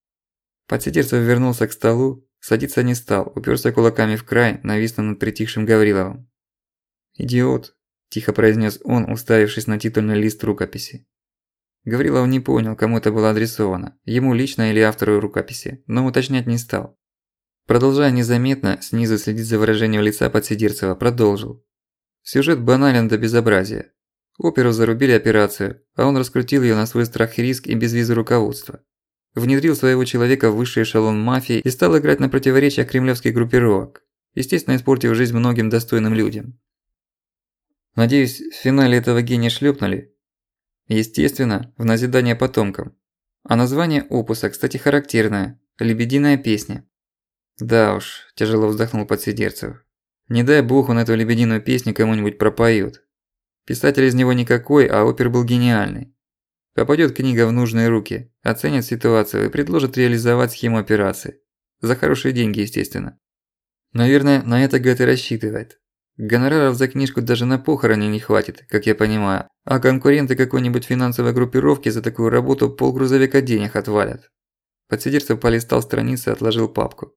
Подсидерцев вернулся к столу, садиться не стал, уперся кулаками в край, нависнув над притихшим Гавриловым. «Идиот», – тихо произнес он, уставившись на титульный лист рукописи. Гаврилов не понял, кому это было адресовано, ему лично или автору рукописи, но уточнять не стал. Продолжая незаметно снизу следить за выражением лица Подсидерцева, продолжил. Сюжет банален до безобразия. Оперу зарубили операцию, а он раскрутил её на свой страх и риск и без визы руководства. Внедрил своего человека в высший эшелон мафии и стал играть на противоречиях кремлевских группировок, естественно испортив жизнь многим достойным людям. Надеюсь, в финале этого гения шлёпнули? Естественно, в назидание потомкам. А название опуса, кстати, характерное – «Лебединая песня». Да уж, тяжело вздохнул Подсидерцев. Не дай бог он эту лебединую песню кому-нибудь пропоёт. Писатель из него никакой, а опер был гениальный. Попадёт книга в нужные руки, оценят ситуацию и предложат реализовать схему операции. За хорошие деньги, естественно. Наверное, на это Гэт и рассчитывает. Гонораров за книжку даже на похороне не хватит, как я понимаю, а конкуренты какой-нибудь финансовой группировки за такую работу полгрузовика денег отвалят. Подсидерцев полистал страницы и отложил папку.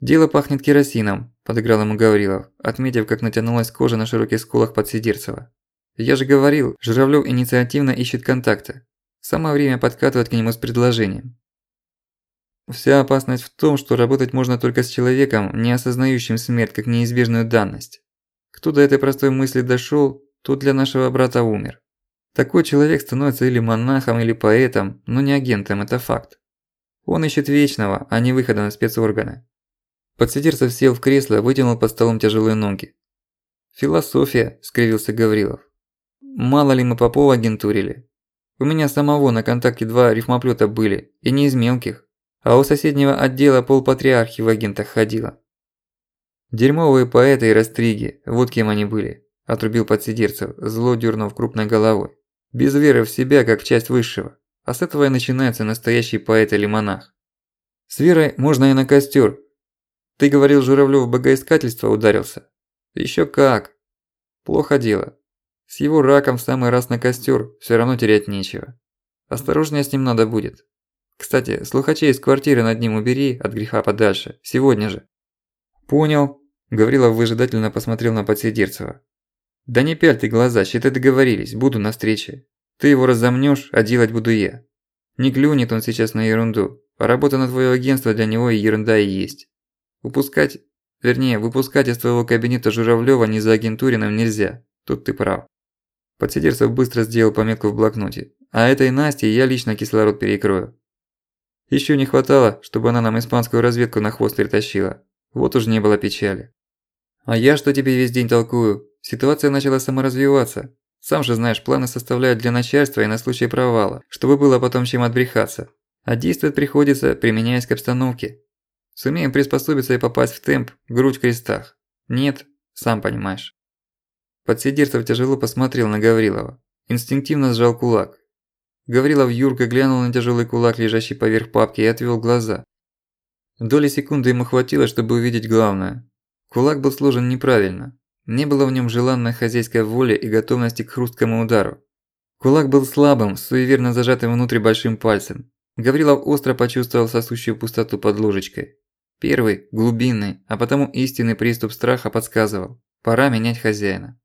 «Дело пахнет керосином», – подыграл ему Гаврилов, отметив, как натянулась кожа на широких скулах Подсидерцева. «Я же говорил, Журавлёв инициативно ищет контакты. Самое время подкатывать к нему с предложением». Вся опасность в том, что работать можно только с человеком, не осознающим смерть как неизбежную данность. Кто до этой простой мысли дошёл, тот для нашего брата умер. Такой человек становится или монахом, или поэтом, но не агентом, это факт. Он ищет вечного, а не выхода на спецорганы. Подсидерцев сел в кресло, вытянул под столом тяжелые ноги. «Философия», – скривился Гаврилов. «Мало ли мы Попова агентурили. У меня самого на контакте два рифмоплёта были, и не из мелких. А у соседнего отдела полпатриархи в агентах ходила. Дерьмовые поэты и растриги, вот кем они были», – отрубил Подсидерцев, зло дёрнув крупной головой. «Без веры в себя, как в часть высшего. А с этого и начинается настоящий поэт или монах. С верой можно и на костёр, ты говорил, Журавлёв в богоискательство ударился? Ещё как. Плохо дело. С его раком в самый раз на костёр, всё равно терять нечего. Осторожнее с ним надо будет. Кстати, слухачей из квартиры над ним убери от греха подальше, сегодня же. Понял. Гаврилов выжидательно посмотрел на Подсидерцева. Да не пяль ты глаза, считай договорились, буду на встрече. Ты его разомнёшь, а делать буду я. Не клюнет он сейчас на ерунду, а работа на твоё агентство для него и ерунда и есть. Упускать, вернее, выпускать из твоего кабинета Журавлёва не за агентуриным нельзя. Тут ты прав. Подсидерцев быстро сделал пометку в блокноте. А этой Насте я лично кислород перекрою. Ещё не хватало, чтобы она нам испанскую разведку на хвост притащила. Вот уж не было печали. А я что тебе весь день толкую? Ситуация начала саморазвиваться. Сам же знаешь, планы составляют для начальства и на случай провала, чтобы было потом чем отбрехаться. А действовать приходится, применяясь к обстановке. Сумеем приспособиться и попасть в темп, грудь в крестах. Нет, сам понимаешь. Подсидерцев тяжело посмотрел на Гаврилова. Инстинктивно сжал кулак. Гаврилов Юрка глянул на тяжелый кулак, лежащий поверх папки, и отвел глаза. Доли секунды ему хватило, чтобы увидеть главное. Кулак был сложен неправильно. Не было в нем желанной хозяйской воли и готовности к хрусткому удару. Кулак был слабым, суеверно зажатым внутрь большим пальцем. Гаврилов остро почувствовал сосущую пустоту под ложечкой. Первый, глубинный, а потому истинный приступ страха подсказывал – пора менять хозяина.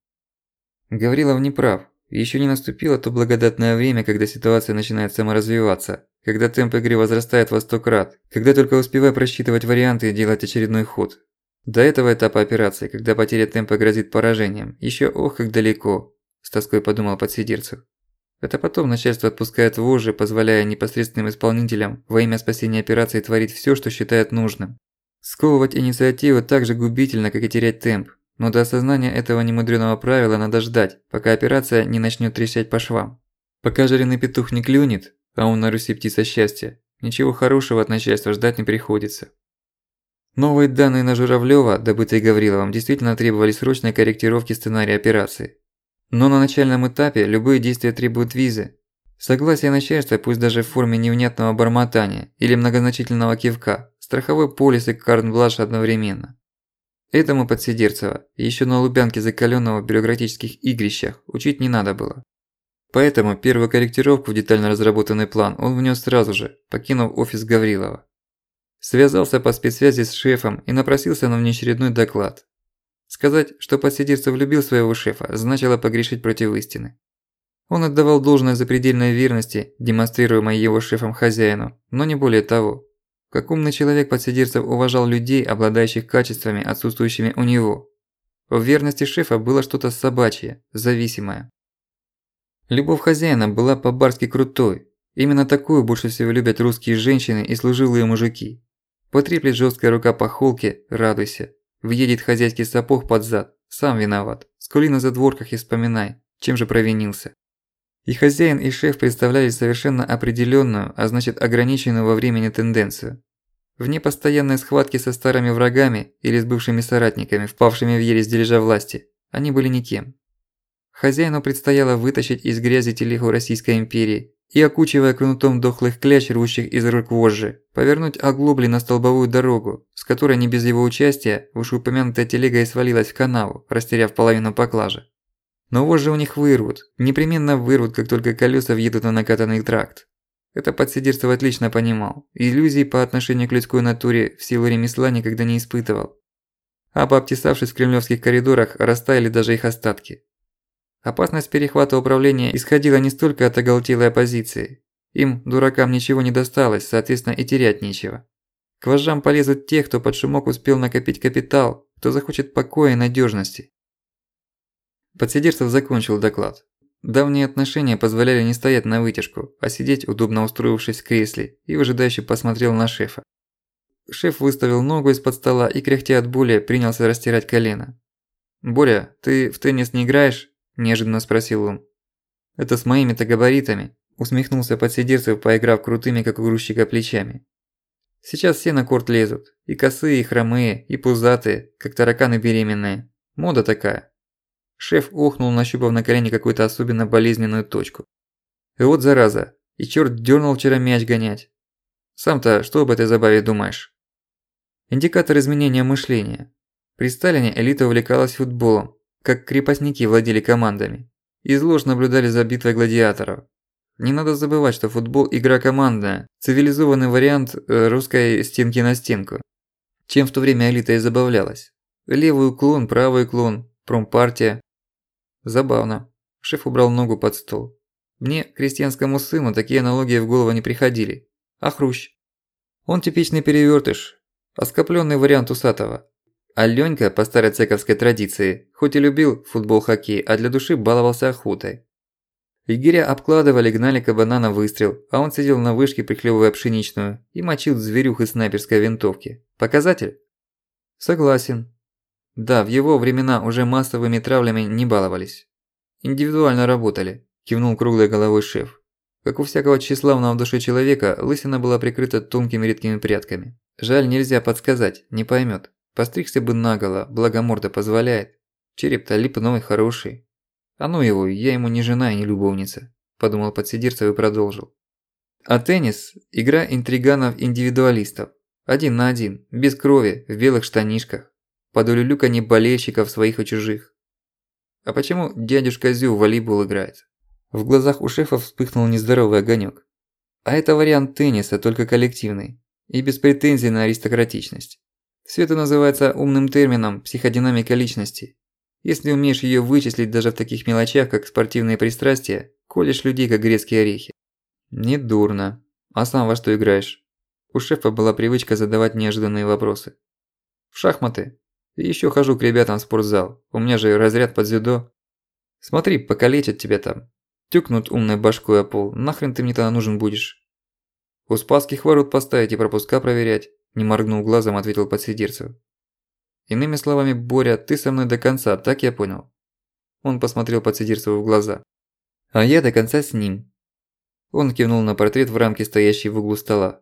Гаврилов не прав. Еще не наступило то благодатное время, когда ситуация начинает саморазвиваться, когда темп игры возрастает во сто крат, когда только успевай просчитывать варианты и делать очередной ход. До этого этапа операции, когда потеря темпа грозит поражением, еще ох как далеко, с тоской подумал подсидерцев. Это потом начальство отпускает вожжи, позволяя непосредственным исполнителям во имя спасения операции творить всё, что считает нужным. Сковывать инициативу так же губительно, как и терять темп. Но до осознания этого немудрёного правила надо ждать, пока операция не начнёт трещать по швам. Пока жареный петух не клюнет, а он на Руси птица счастья, ничего хорошего от начальства ждать не приходится. Новые данные на Журавлёва, добытые Гавриловым, действительно требовали срочной корректировки сценария операции. Но на начальном этапе любые действия требуют визы. Согласие начальства, пусть даже в форме невнятного бормотания или многозначительного кивка, страховой полис и карт-блаш одновременно. Этому подсидерцева еще на Лубянке закалённого в бюрократических игрищах учить не надо было. Поэтому первую корректировку в детально разработанный план он внес сразу же, покинув офис Гаврилова. Связался по спецсвязи с шефом и напросился на внеочередной доклад. Сказать, что подсидерцев любил своего шефа, значило погрешить против истины. Он отдавал должное запредельной верности, демонстрируемой его шефом хозяину, но не более того. Как умный человек подсидерцев уважал людей, обладающих качествами, отсутствующими у него. В верности шефа было что-то собачье, зависимое. Любовь хозяина была по-барски крутой. Именно такую больше всего любят русские женщины и служилые мужики. Потреплет жесткая рука по холке – радуйся. Въедет хозяйский сапог под зад – сам виноват. Скули на задворках и вспоминай, чем же провинился. И хозяин, и шеф представляли совершенно определенную, а значит ограниченную во времени тенденцию. Вне постоянной схватки со старыми врагами или с бывшими соратниками, впавшими в ересь дележа власти, они были никем. Хозяину предстояло вытащить из грязи телегу Российской империи и, окучивая кнутом дохлых кляч, рвущих из рук вожжи, повернуть оглобли на столбовую дорогу, с которой не без его участия вышеупомянутая телега и свалилась в канаву, растеряв половину поклажи. Но вожжи у них вырвут, непременно вырвут, как только колеса въедут на накатанный тракт. Это подсидерцев отлично понимал, иллюзий по отношению к людской натуре в силу ремесла никогда не испытывал. А пообтесавшись в кремлевских коридорах, растаяли даже их остатки. Опасность перехвата управления исходила не столько от оголтелой оппозиции. Им, дуракам, ничего не досталось, соответственно и терять нечего. К вожжам полезут те, кто под шумок успел накопить капитал, кто захочет покоя и надежности. Подсидерцев закончил доклад. Давние отношения позволяли не стоять на вытяжку, а сидеть, удобно устроившись в кресле, и выжидающе посмотрел на шефа. Шеф выставил ногу из-под стола и, кряхтя от боли, принялся растирать колено. «Боря, ты в теннис не играешь?» – неожиданно спросил он. «Это с моими-то габаритами», – усмехнулся подсидерцев, поиграв крутыми, как у грузчика, плечами. «Сейчас все на корт лезут. И косые, и хромые, и пузатые, как тараканы беременные. Мода такая. Шеф охнул, нащупав на колене какую-то особенно болезненную точку. И вот зараза, и чёрт дёрнул вчера мяч гонять. Сам-то что об этой забаве думаешь? Индикатор изменения мышления. При Сталине элита увлекалась футболом, как крепостники владели командами. И злож наблюдали за битвой гладиаторов. Не надо забывать, что футбол – игра командная, цивилизованный вариант э, русской стенки на стенку. Чем в то время элита и забавлялась. Левый уклон, правый уклон, промпартия, Забавно. Шеф убрал ногу под стол. Мне, крестьянскому сыну, такие аналогии в голову не приходили. А Хрущ? Он типичный перевертыш, оскопленный вариант усатого. А Лёнька, по старой цековской традиции, хоть и любил футбол-хоккей, а для души баловался охотой. Егеря обкладывали, гнали кабана на выстрел, а он сидел на вышке, приклевывая пшеничную, и мочил зверюх из снайперской винтовки. Показатель? Согласен. Да, в его времена уже массовыми травлями не баловались. Индивидуально работали, кивнул круглой головой шеф. Как у всякого тщеславного в душе человека, лысина была прикрыта тонкими редкими прядками. Жаль, нельзя подсказать, не поймет. Постригся бы наголо, благо морда позволяет. Череп-то липной, хороший. А ну его, я ему не жена и не любовница, подумал подсидерцев и продолжил. А теннис – игра интриганов-индивидуалистов. Один на один, без крови, в белых штанишках под улюлюканье болельщиков своих и чужих. А почему дядюшка Зю в волейбол играет? В глазах у шефа вспыхнул нездоровый огонек. А это вариант тенниса, только коллективный. И без претензий на аристократичность. Все это называется умным термином психодинамика личности. Если умеешь её вычислить даже в таких мелочах, как спортивные пристрастия, колешь людей как грецкие орехи. Не дурно. А сам во что играешь? У шефа была привычка задавать неожиданные вопросы. В шахматы. И ещё хожу к ребятам в спортзал. У меня же разряд под дзюдо. Смотри, покалечат тебя там. Тюкнут умной башкой о пол. Нахрен ты мне тогда нужен будешь? У Спасских ворот поставить и пропуска проверять. Не моргнул глазом, ответил подсидерцев. Иными словами, Боря, ты со мной до конца, так я понял? Он посмотрел подсидерцеву в глаза. А я до конца с ним. Он кивнул на портрет в рамке, стоящей в углу стола.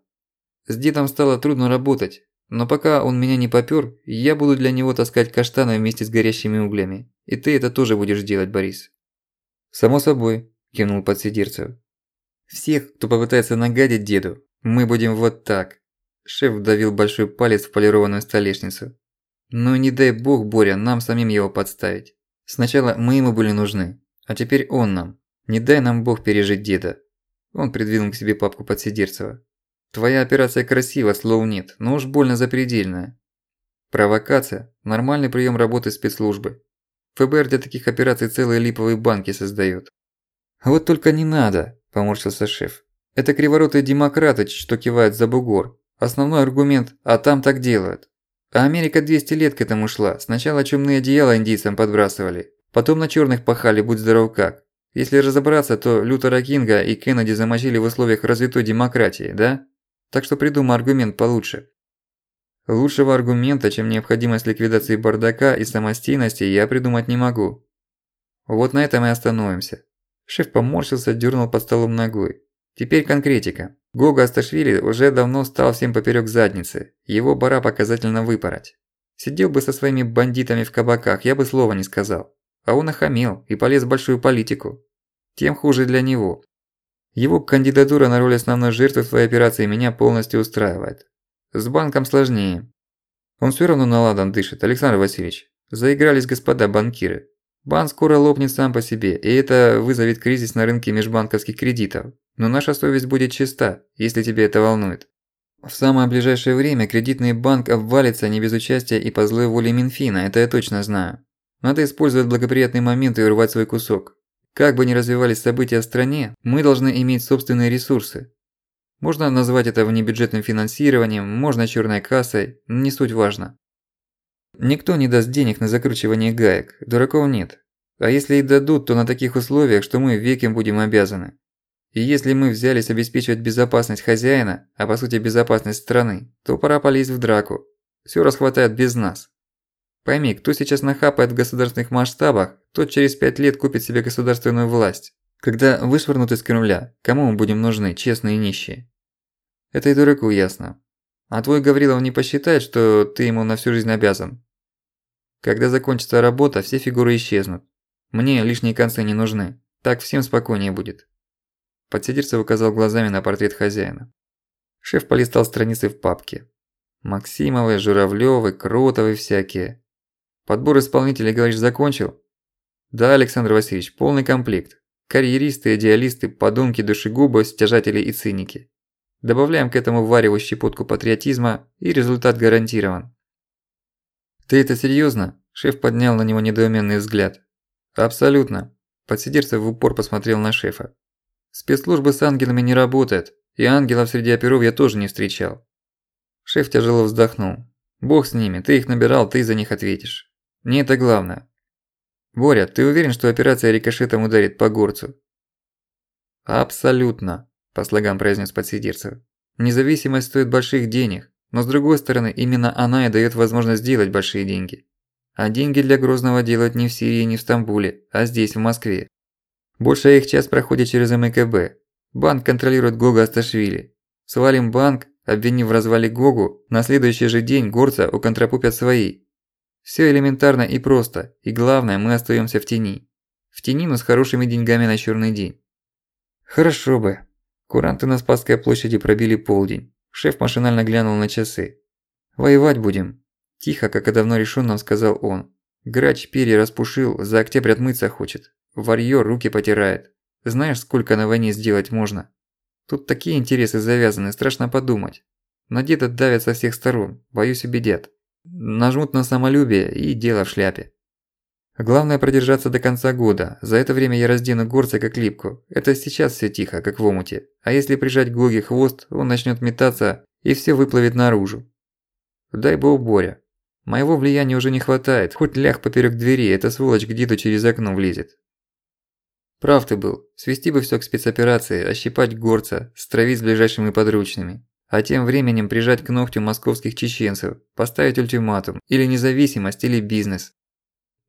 С дедом стало трудно работать. Но пока он меня не попёр, я буду для него таскать каштаны вместе с горящими углями. И ты это тоже будешь делать, Борис. Само собой, кивнул подсидерцев. Всех, кто попытается нагадить деду, мы будем вот так. Шеф вдавил большой палец в полированную столешницу. Но не дай бог, Боря, нам самим его подставить. Сначала мы ему были нужны, а теперь он нам. Не дай нам бог пережить деда. Он придвинул к себе папку Подсидерцева. Твоя операция красива, слов нет, но уж больно запредельная. Провокация – нормальный прием работы спецслужбы. ФБР для таких операций целые липовые банки создает. Вот только не надо, поморщился шеф. Это криворотые демократы, что кивают за бугор. Основной аргумент «а там так делают». А Америка 200 лет к этому шла. Сначала чумные одеяла индийцам подбрасывали. Потом на черных пахали, будь здоров как. Если разобраться, то Лютера Кинга и Кеннеди замочили в условиях развитой демократии, да? Так что придумай аргумент получше. Лучшего аргумента, чем необходимость ликвидации бардака и самостийности, я придумать не могу. Вот на этом и остановимся. Шеф поморщился, дернул под столом ногой. Теперь конкретика. Гога Асташвили уже давно стал всем поперёк задницы. Его пора показательно выпороть. Сидел бы со своими бандитами в кабаках, я бы слова не сказал. А он охамел и полез в большую политику. Тем хуже для него. Его кандидатура на роль основной жертвы в твоей операции меня полностью устраивает. С банком сложнее. Он всё равно наладан дышит, Александр Васильевич. Заигрались господа банкиры. Банк скоро лопнет сам по себе, и это вызовет кризис на рынке межбанковских кредитов. Но наша совесть будет чиста, если тебе это волнует. В самое ближайшее время кредитный банк обвалится не без участия и по злой воле Минфина, это я точно знаю. Надо использовать благоприятный момент и урвать свой кусок. Как бы ни развивались события в стране, мы должны иметь собственные ресурсы, можно назвать это внебюджетным финансированием, можно черной кассой, не суть важно. Никто не даст денег на закручивание гаек, дураков нет. А если и дадут, то на таких условиях, что мы веки будем обязаны. И если мы взялись обеспечивать безопасность хозяина, а по сути безопасность страны, то пора полезть в драку. Всё расхватает без нас. Пойми, кто сейчас нахапает в государственных масштабах, тот через пять лет купит себе государственную власть. Когда вышвырнут из Кремля, кому мы будем нужны, честные нищие? Это и дураку ясно. А твой Гаврилов не посчитает, что ты ему на всю жизнь обязан. Когда закончится работа, все фигуры исчезнут. Мне лишние концы не нужны. Так всем спокойнее будет. Подсидерцев указал глазами на портрет хозяина. Шеф полистал страницы в папке. Максимовы, Журавлёвы, Кротовы всякие. Подбор исполнителей, говоришь, закончил? Да, Александр Васильевич, полный комплект. Карьеристы, идеалисты, подонки, душегубы, стяжатели и циники. Добавляем к этому вареву щепотку патриотизма, и результат гарантирован. «Ты это серьёзно?» – шеф поднял на него недоуменный взгляд. «Абсолютно». Подсидерцев в упор посмотрел на шефа. «Спецслужбы с ангелами не работают, и ангелов среди оперов я тоже не встречал». Шеф тяжело вздохнул. «Бог с ними, ты их набирал, ты за них ответишь. Не это главное. Боря, ты уверен, что операция рикошетом ударит по горцу?» «Абсолютно», по слогам произнес подсидерцев. Независимость стоит больших денег, но с другой стороны, именно она и даёт возможность сделать большие деньги. А деньги для Грозного делают не в Сирии, не в Стамбуле, а здесь, в Москве. Большая их часть проходит через МКБ. Банк контролирует Гога Асташвили. Свалим банк, обвинив в развале Гогу, на следующий же день горца уконтрапупят свои. Всё элементарно и просто, и главное, мы остаёмся в тени. В тени, но с хорошими деньгами на чёрный день. Хорошо бы. Куранты на Спасской площади пробили полдень. Шеф машинально глянул на часы. «Воевать будем», – тихо, как и давно решённом, сказал он. «Грач перья распушил, за октябрь отмыться хочет. Варьё руки потирает. Знаешь, сколько на войне сделать можно? Тут такие интересы завязаны, страшно подумать. На деда давят со всех сторон, боюсь убедят. Нажмут на самолюбие и дело в шляпе. Главное продержаться до конца года. За это время я раздену горца как липку. Это сейчас все тихо, как в омуте. А если прижать Гоги хвост, он начнет метаться и все выплывет наружу. Дай бог Боря. Моего влияния уже не хватает. Хоть лях поперек двери, эта сволочь где-то через окно влезет. Прав ты был. Свести бы все к спецоперации, ощипать горца, стравить с ближайшими подручными. А тем временем прижать к ногтю московских чеченцев, поставить ультиматум, или независимость, или бизнес.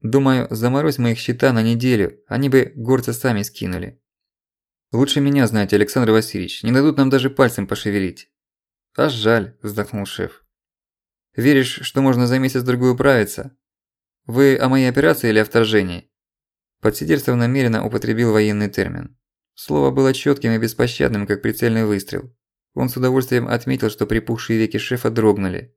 Думаю, заморозь моих счета на неделю, они бы горцы сами скинули. Лучше меня знаете, Александр Васильевич, не дадут нам даже пальцем пошевелить. Аж жаль, вздохнул шеф. Веришь, что можно за месяц-другой управиться? Вы о моей операции или о вторжении? Подсидерцев намеренно употребил военный термин. Слово было чётким и беспощадным, как прицельный выстрел. Он с удовольствием отметил, что припухшие веки шефа дрогнули.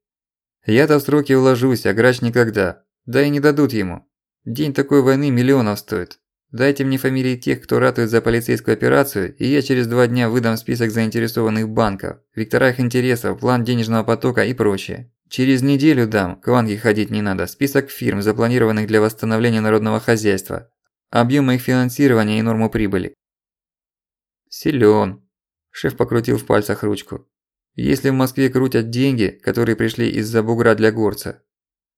Я-то в сроки уложусь, а грач никогда. Да и не дадут ему. День такой войны миллионов стоит. Дайте мне фамилии тех, кто ратует за полицейскую операцию, и я через два дня выдам список заинтересованных банков, вектора их интересов, план денежного потока и прочее. Через неделю дам, к Ванге ходить не надо, список фирм, запланированных для восстановления народного хозяйства, объемы их финансирования и норму прибыли. Силён. Шеф покрутил в пальцах ручку. Если в Москве крутят деньги, которые пришли из-за бугра для горца.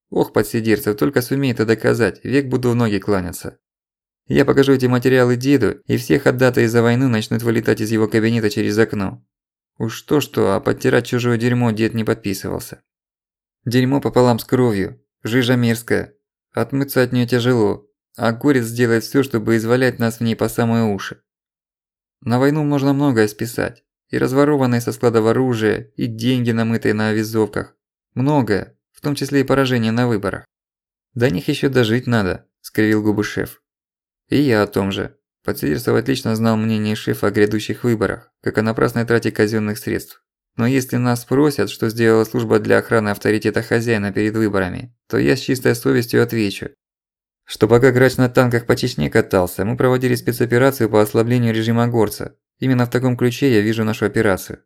Ох, подсидерцев, только сумей это доказать, век буду в ноги кланяться. Я покажу эти материалы деду, и всех отдаты из-за войны начнут вылетать из его кабинета через окно. Уж то-что, а подтирать чужое дерьмо дед не подписывался. Дерьмо пополам с кровью, жижа мерзкая. Отмыться от неё тяжело, а горец сделает всё, чтобы извалять нас в ней по самые уши. На войну можно многое списать. И разворованное со складов оружие, и деньги, намытые на авизовках. Многое, в том числе и поражение на выборах. До них ещё дожить надо, скривил губы шеф. И я о том же. Подсидерцев отлично знал мнение шефа о грядущих выборах, как о напрасной трате казенных средств. Но если нас спросят, что сделала служба для охраны авторитета хозяина перед выборами, то я с чистой совестью отвечу. Что пока грач на танках по Чечне катался, мы проводили спецоперацию по ослаблению режима горца. Именно в таком ключе я вижу нашу операцию.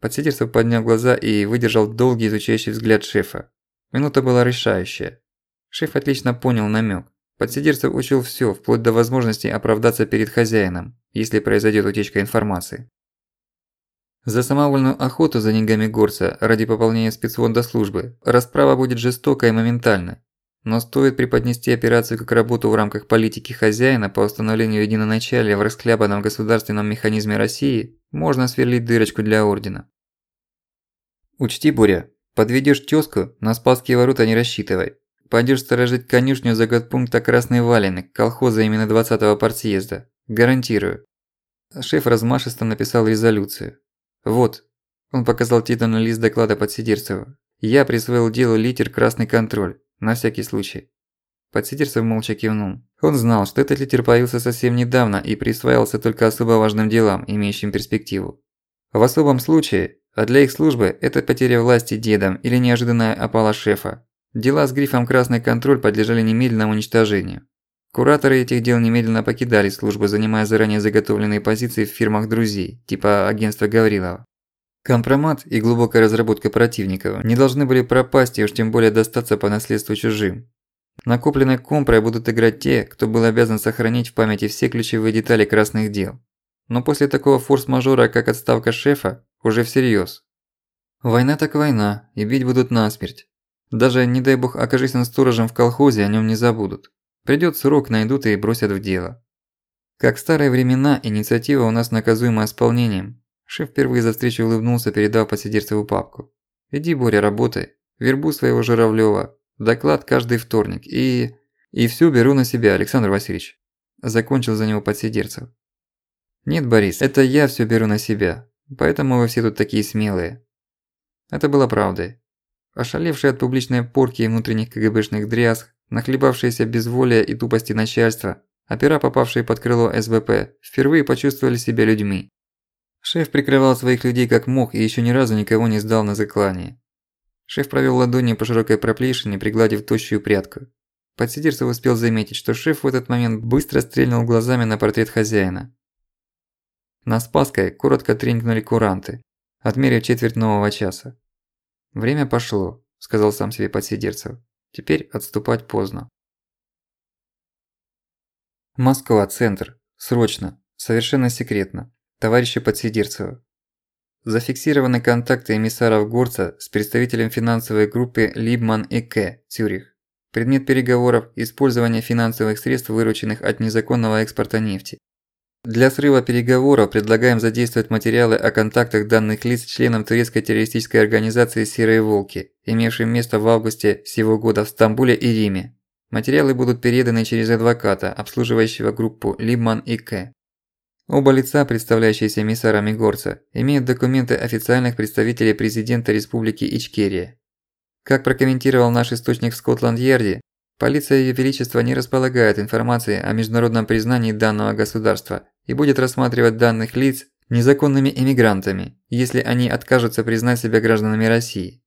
Подсидерцев поднял глаза и выдержал долгий изучающий взгляд шефа. Минута была решающая. Шеф отлично понял намёк. Подсидерцев учил всё, вплоть до возможности оправдаться перед хозяином, если произойдёт утечка информации. За самовольную охоту за деньгами горца ради пополнения спецфонда службы расправа будет жестокой и моментальной. Но стоит преподнести операцию как работу в рамках политики хозяина по установлению единоначалия в расхлябанном государственном механизме России, можно сверлить дырочку для ордена. Учти, Буря, подведёшь тёзку, на Спасские ворота не рассчитывай. Пойдёшь сторожить конюшню за пункта Красный Валенок, колхоза именно 20-го партсъезда. Гарантирую. Шеф размашисто написал резолюцию. Вот, он показал титульный лист доклада Подсидерцеву. Я присвоил делу литер «Красный контроль», на всякий случай. Подсидерцев молча кивнул. Он знал, что этот литер появился совсем недавно и присваивался только особо важным делам, имеющим перспективу. В особом случае, а для их службы это потеря власти дедом или неожиданная опала шефа. Дела с грифом «Красный контроль» подлежали немедленному уничтожению. Кураторы этих дел немедленно покидали службу, занимая заранее заготовленные позиции в фирмах друзей, типа агентства Гаврилова. Компромат и глубокая разработка противников не должны были пропасть и уж тем более достаться по наследству чужим. Накопленной компрой будут играть те, кто был обязан сохранить в памяти все ключевые детали красных дел. Но после такого форс-мажора, как отставка шефа, уже всерьёз. Война так война, и бить будут насмерть. Даже, не дай бог, окажись он сторожем в колхозе, о нём не забудут. Придёт срок, найдут и бросят в дело. Как в старые времена, инициатива у нас наказуема исполнением. Шеф впервые за встречу улыбнулся, передав посидерцеву папку. «Иди, Боря, работай. Вербу своего Журавлёва. Доклад каждый вторник. И... и всё беру на себя, Александр Васильевич». Закончил за него подсидерцев. «Нет, Борис, это я всё беру на себя. Поэтому вы все тут такие смелые». Это было правдой. Ошалевший от публичной порки и внутренних КГБшных дрязг, Нахлебавшиеся безволия и тупости начальства, опера, попавшие под крыло СБП, впервые почувствовали себя людьми. Шеф прикрывал своих людей как мог и еще ни разу никого не сдал на заклание. Шеф провел ладонью по широкой проплешине, пригладив тощую прядку. Подсидерцев успел заметить, что шеф в этот момент быстро стрельнул глазами на портрет хозяина. На Спасской коротко тренькнули куранты, отмерив четверть нового часа. «Время пошло», – сказал сам себе Подсидерцев. Теперь отступать поздно. Москва, центр. Срочно. Совершенно секретно. Товарищи Подсидерцева. Зафиксированы контакты эмиссаров Горца с представителем финансовой группы Либман и К. Цюрих. Предмет переговоров – использование финансовых средств, вырученных от незаконного экспорта нефти. Для срыва переговоров предлагаем задействовать материалы о контактах данных лиц членам турецкой террористической организации «Серые волки», имевшим место в августе сего года в Стамбуле и Риме. Материалы будут переданы через адвоката, обслуживающего группу Либман и К. Оба лица, представляющиеся эмиссарами Горца, имеют документы официальных представителей президента Республики Ичкерия. Как прокомментировал наш источник в Скотланд-Ярде, полиция Её Величества не располагает информацией о международном признании данного государства и будет рассматривать данных лиц незаконными иммигрантами, если они откажутся признать себя гражданами России.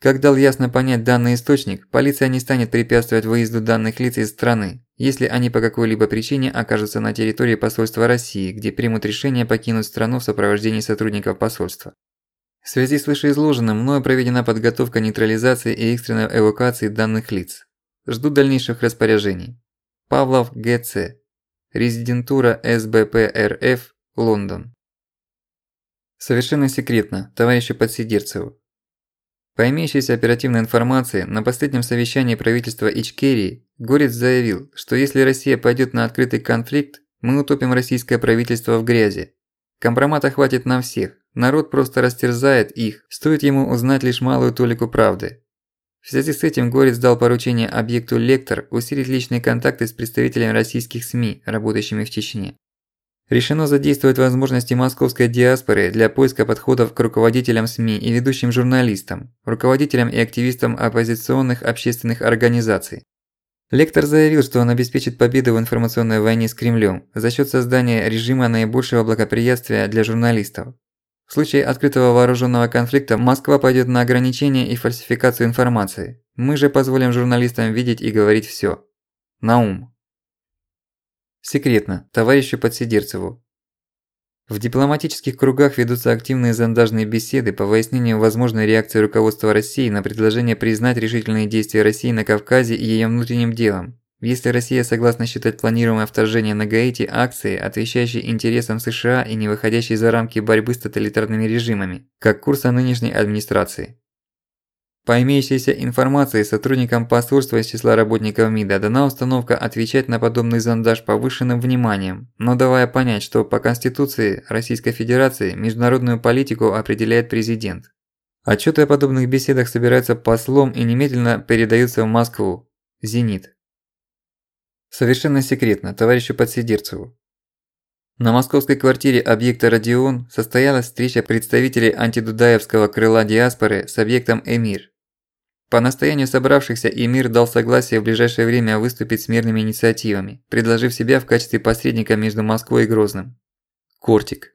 Как дал ясно понять данный источник, полиция не станет препятствовать выезду данных лиц из страны, если они по какой-либо причине окажутся на территории посольства России, где примут решение покинуть страну в сопровождении сотрудников посольства. В связи с вышеизложенным, мною проведена подготовка нейтрализации и экстренной эвакуации данных лиц. Жду дальнейших распоряжений. Павлов ГЦ. Резидентура СБП РФ, Лондон. Совершенно секретно, товарищу Подсидерцеву. По имеющейся оперативной информации, на последнем совещании правительства Ичкерии Горец заявил, что если Россия пойдет на открытый конфликт, мы утопим российское правительство в грязи. Компромата хватит на всех, народ просто растерзает их, стоит ему узнать лишь малую толику правды. В связи с этим Горец дал поручение объекту «Лектор» усилить личные контакты с представителями российских СМИ, работающими в Чечне. Решено задействовать возможности московской диаспоры для поиска подходов к руководителям СМИ и ведущим журналистам, руководителям и активистам оппозиционных общественных организаций. Лектор заявил, что он обеспечит победу в информационной войне с Кремлем за счет создания режима наибольшего благоприятствия для журналистов. В случае открытого вооруженного конфликта Москва пойдет на ограничение и фальсификацию информации. Мы же позволим журналистам видеть и говорить все. Наум. Секретно, товарищу Подсидерцеву. В дипломатических кругах ведутся активные зондажные беседы по выяснению возможной реакции руководства России на предложение признать решительные действия России на Кавказе и её внутренним делом. Если Россия согласна считать планируемое вторжение на Гаити акцией, отвечающей интересам США и не выходящей за рамки борьбы с тоталитарными режимами, как курса нынешней администрации. По имеющейся информации, сотрудникам посольства из числа работников МИДа дана установка отвечать на подобный зондаж повышенным вниманием, но давая понять, что по Конституции Российской Федерации международную политику определяет президент. Отчеты о подобных беседах собираются послом и немедленно передаются в Москву. Зенит. Совершенно секретно, товарищу Подсидерцеву. На московской квартире объекта «Родион» состоялась встреча представителей антидудаевского крыла диаспоры с объектом «Эмир», по настоянию собравшихся Эмир дал согласие в ближайшее время выступить с мирными инициативами, предложив себя в качестве посредника между Москвой и Грозным. Кортик.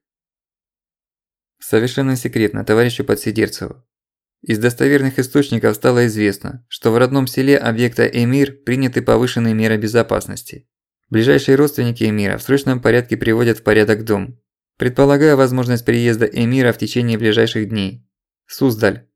Совершенно секретно товарищу Подсидерцеву. Из достоверных источников стало известно, что в родном селе объекта Эмир приняты повышенные меры безопасности. Ближайшие родственники Эмира в срочном порядке приводят в порядок дом. Предполагая возможность приезда Эмира в течение ближайших дней. Суздаль,